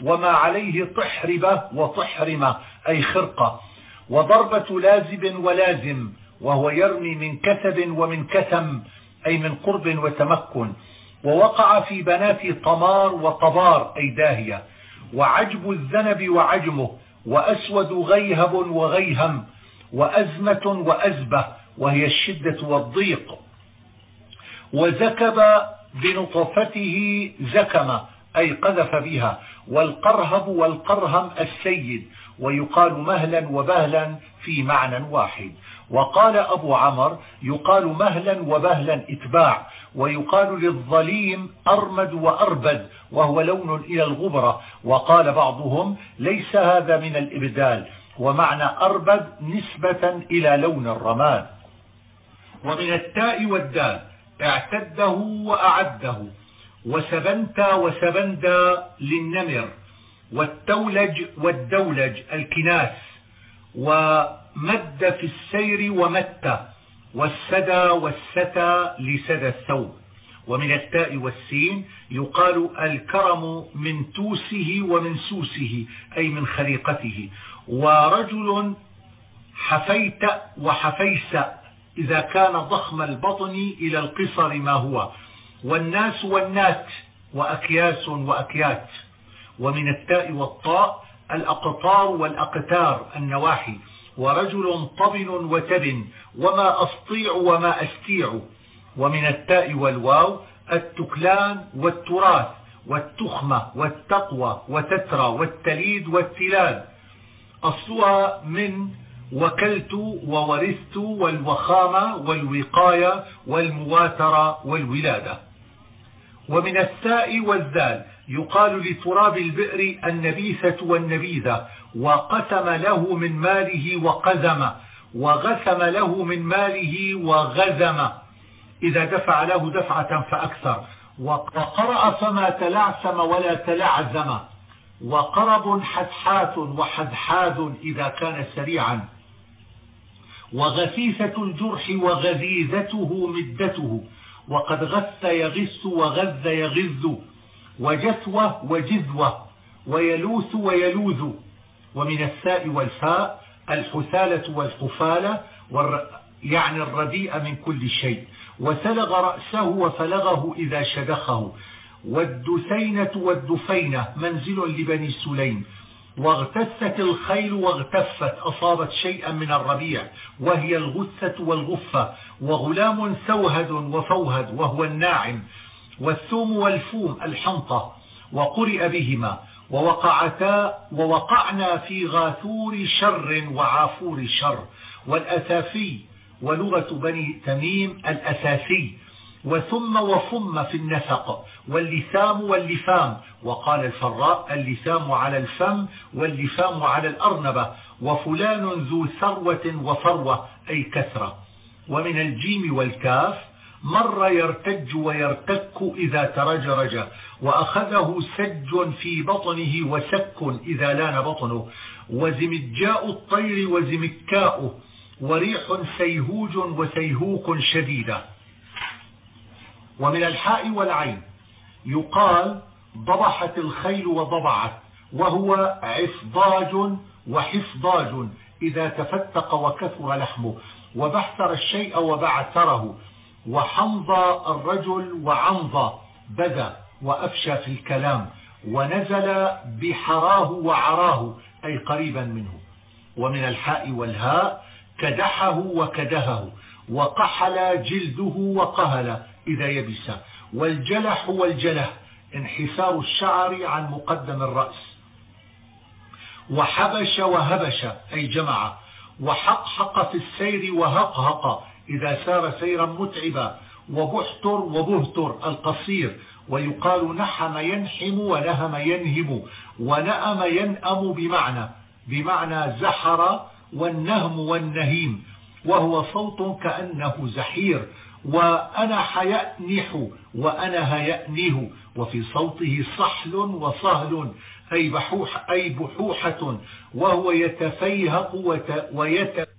وما عليه طحربة وطحرمة أي خرقة. وضربة لازب ولازم وهو يرمي من كثب ومن كثم أي من قرب وتمكن. ووقع في بنات طمار وطبار أي داهية. وعجب الذنب وعجمه وأسود غيهب وغيهم وأزمة وأزبة وهي الشدة والضيق. وزكب بنطفته زكم أي قذف بها والقرهب والقرهم السيد ويقال مهلا وبهلا في معنى واحد. وقال أبو عمر يقال مهلا وبهلا إتباع ويقال للظليم أرمد وأربد وهو لون إلى الغبرة. وقال بعضهم ليس هذا من الإبدال ومعنى أربد نسبة إلى لون الرماد. ومن التاء والدال اعتده وأعده وسبنت وسبندا للنمر والتولج والدولج الكناس ومد في السير ومت والسدى والستى لسدى الثوب. ومن التاء والسين يقال الكرم من توسه ومن سوسه أي من خليقته. ورجل حفيت وحفيس إذا كان ضخم البطن إلى القصر ما هو؟ والناس والنات وأكياس وأكيات. ومن التاء والطاء الأقطار والأقتار النواحي. ورجل طبن وتبن وما أسطيع وما أستيع. ومن التاء والواو التكلان والتراث والتخمة والتقوى وتترى والتليد والتلال أصلها من وكلت وورثت والوخامة والوقاية والمواترة والولادة. ومن الساء والذال يقال لتراب البئر النبيثة والنبيذة وقسم له من ماله وقزم وغسم له من ماله وغزم. إذا دفع له دفعة فأكثر. وقرأ فما تلعثم ولا تلعزم. وقرب حدحات وحدحاذ إذا كان سريعا. وغثيثة الجرح وغذيذته مدته. وقد غث يغث وغذ يغذ. وجثوة وجذوة. ويلوث ويلوذ. ومن الساء والفاء الحثالة والحفالة. يعني الرديء من كل شيء. وسلغ رأسه وفلغه إذا شدخه. والدثينة والدفينة. منزل لبني سليم. واغتست الخيل واغتفت أصابت شيئا من الربيع وهي الغثة والغفة وغلام سوهد وفوهد وهو الناعم والثوم والفوم الحنطة وقرئ بهما ووقعتا ووقعنا في غاثور شر وعافور شر والأثافي ولغة بني تميم الأساسي وثم وفم في النفق واللثام واللفام. وقال الفراء اللثام على الفم واللفام على الأرنبة. وفلان ذو ثروة وفروة أي كثرة. ومن الجيم والكاف مر يرتج ويرتك إذا ترجرج. وأخذه سج في بطنه وسك إذا لأن بطنه. وزمجاء الطير وزمكاؤه وريح سيهوج وسيهوق شديدة ومن الحاء والعين. يقال ضبحت الخيل وضبعت وهو عفضاج وحفضاج إذا تفتق وكثر لحمه وبحثر الشيء وبعثره وحمضى الرجل وعنضى بدا وأفشى في الكلام ونزل بحراه وعراه أي قريبا منه. ومن الحاء والهاء كدحه وكدهه وقحل جلده وقهل إذا يبس والجلح والجله انحسار الشعر عن مقدم الرأس. وحبش وهبش أي جمع. وحقحق في السير وهقهق إذا سار سيرا متعبا. وبحتر وبهتر القصير. ويقال نحم ينحم ونهم ينهم ونأم ينأم بمعنى. بمعنى زحر والنهم والنهيم. وهو صوت كأنه زحير. وأنا حيأنح وأنا هيأنه وفي صوته صحل وصهل أي, بحوح أي بحوحة وهو يتفيهق ويتفيهق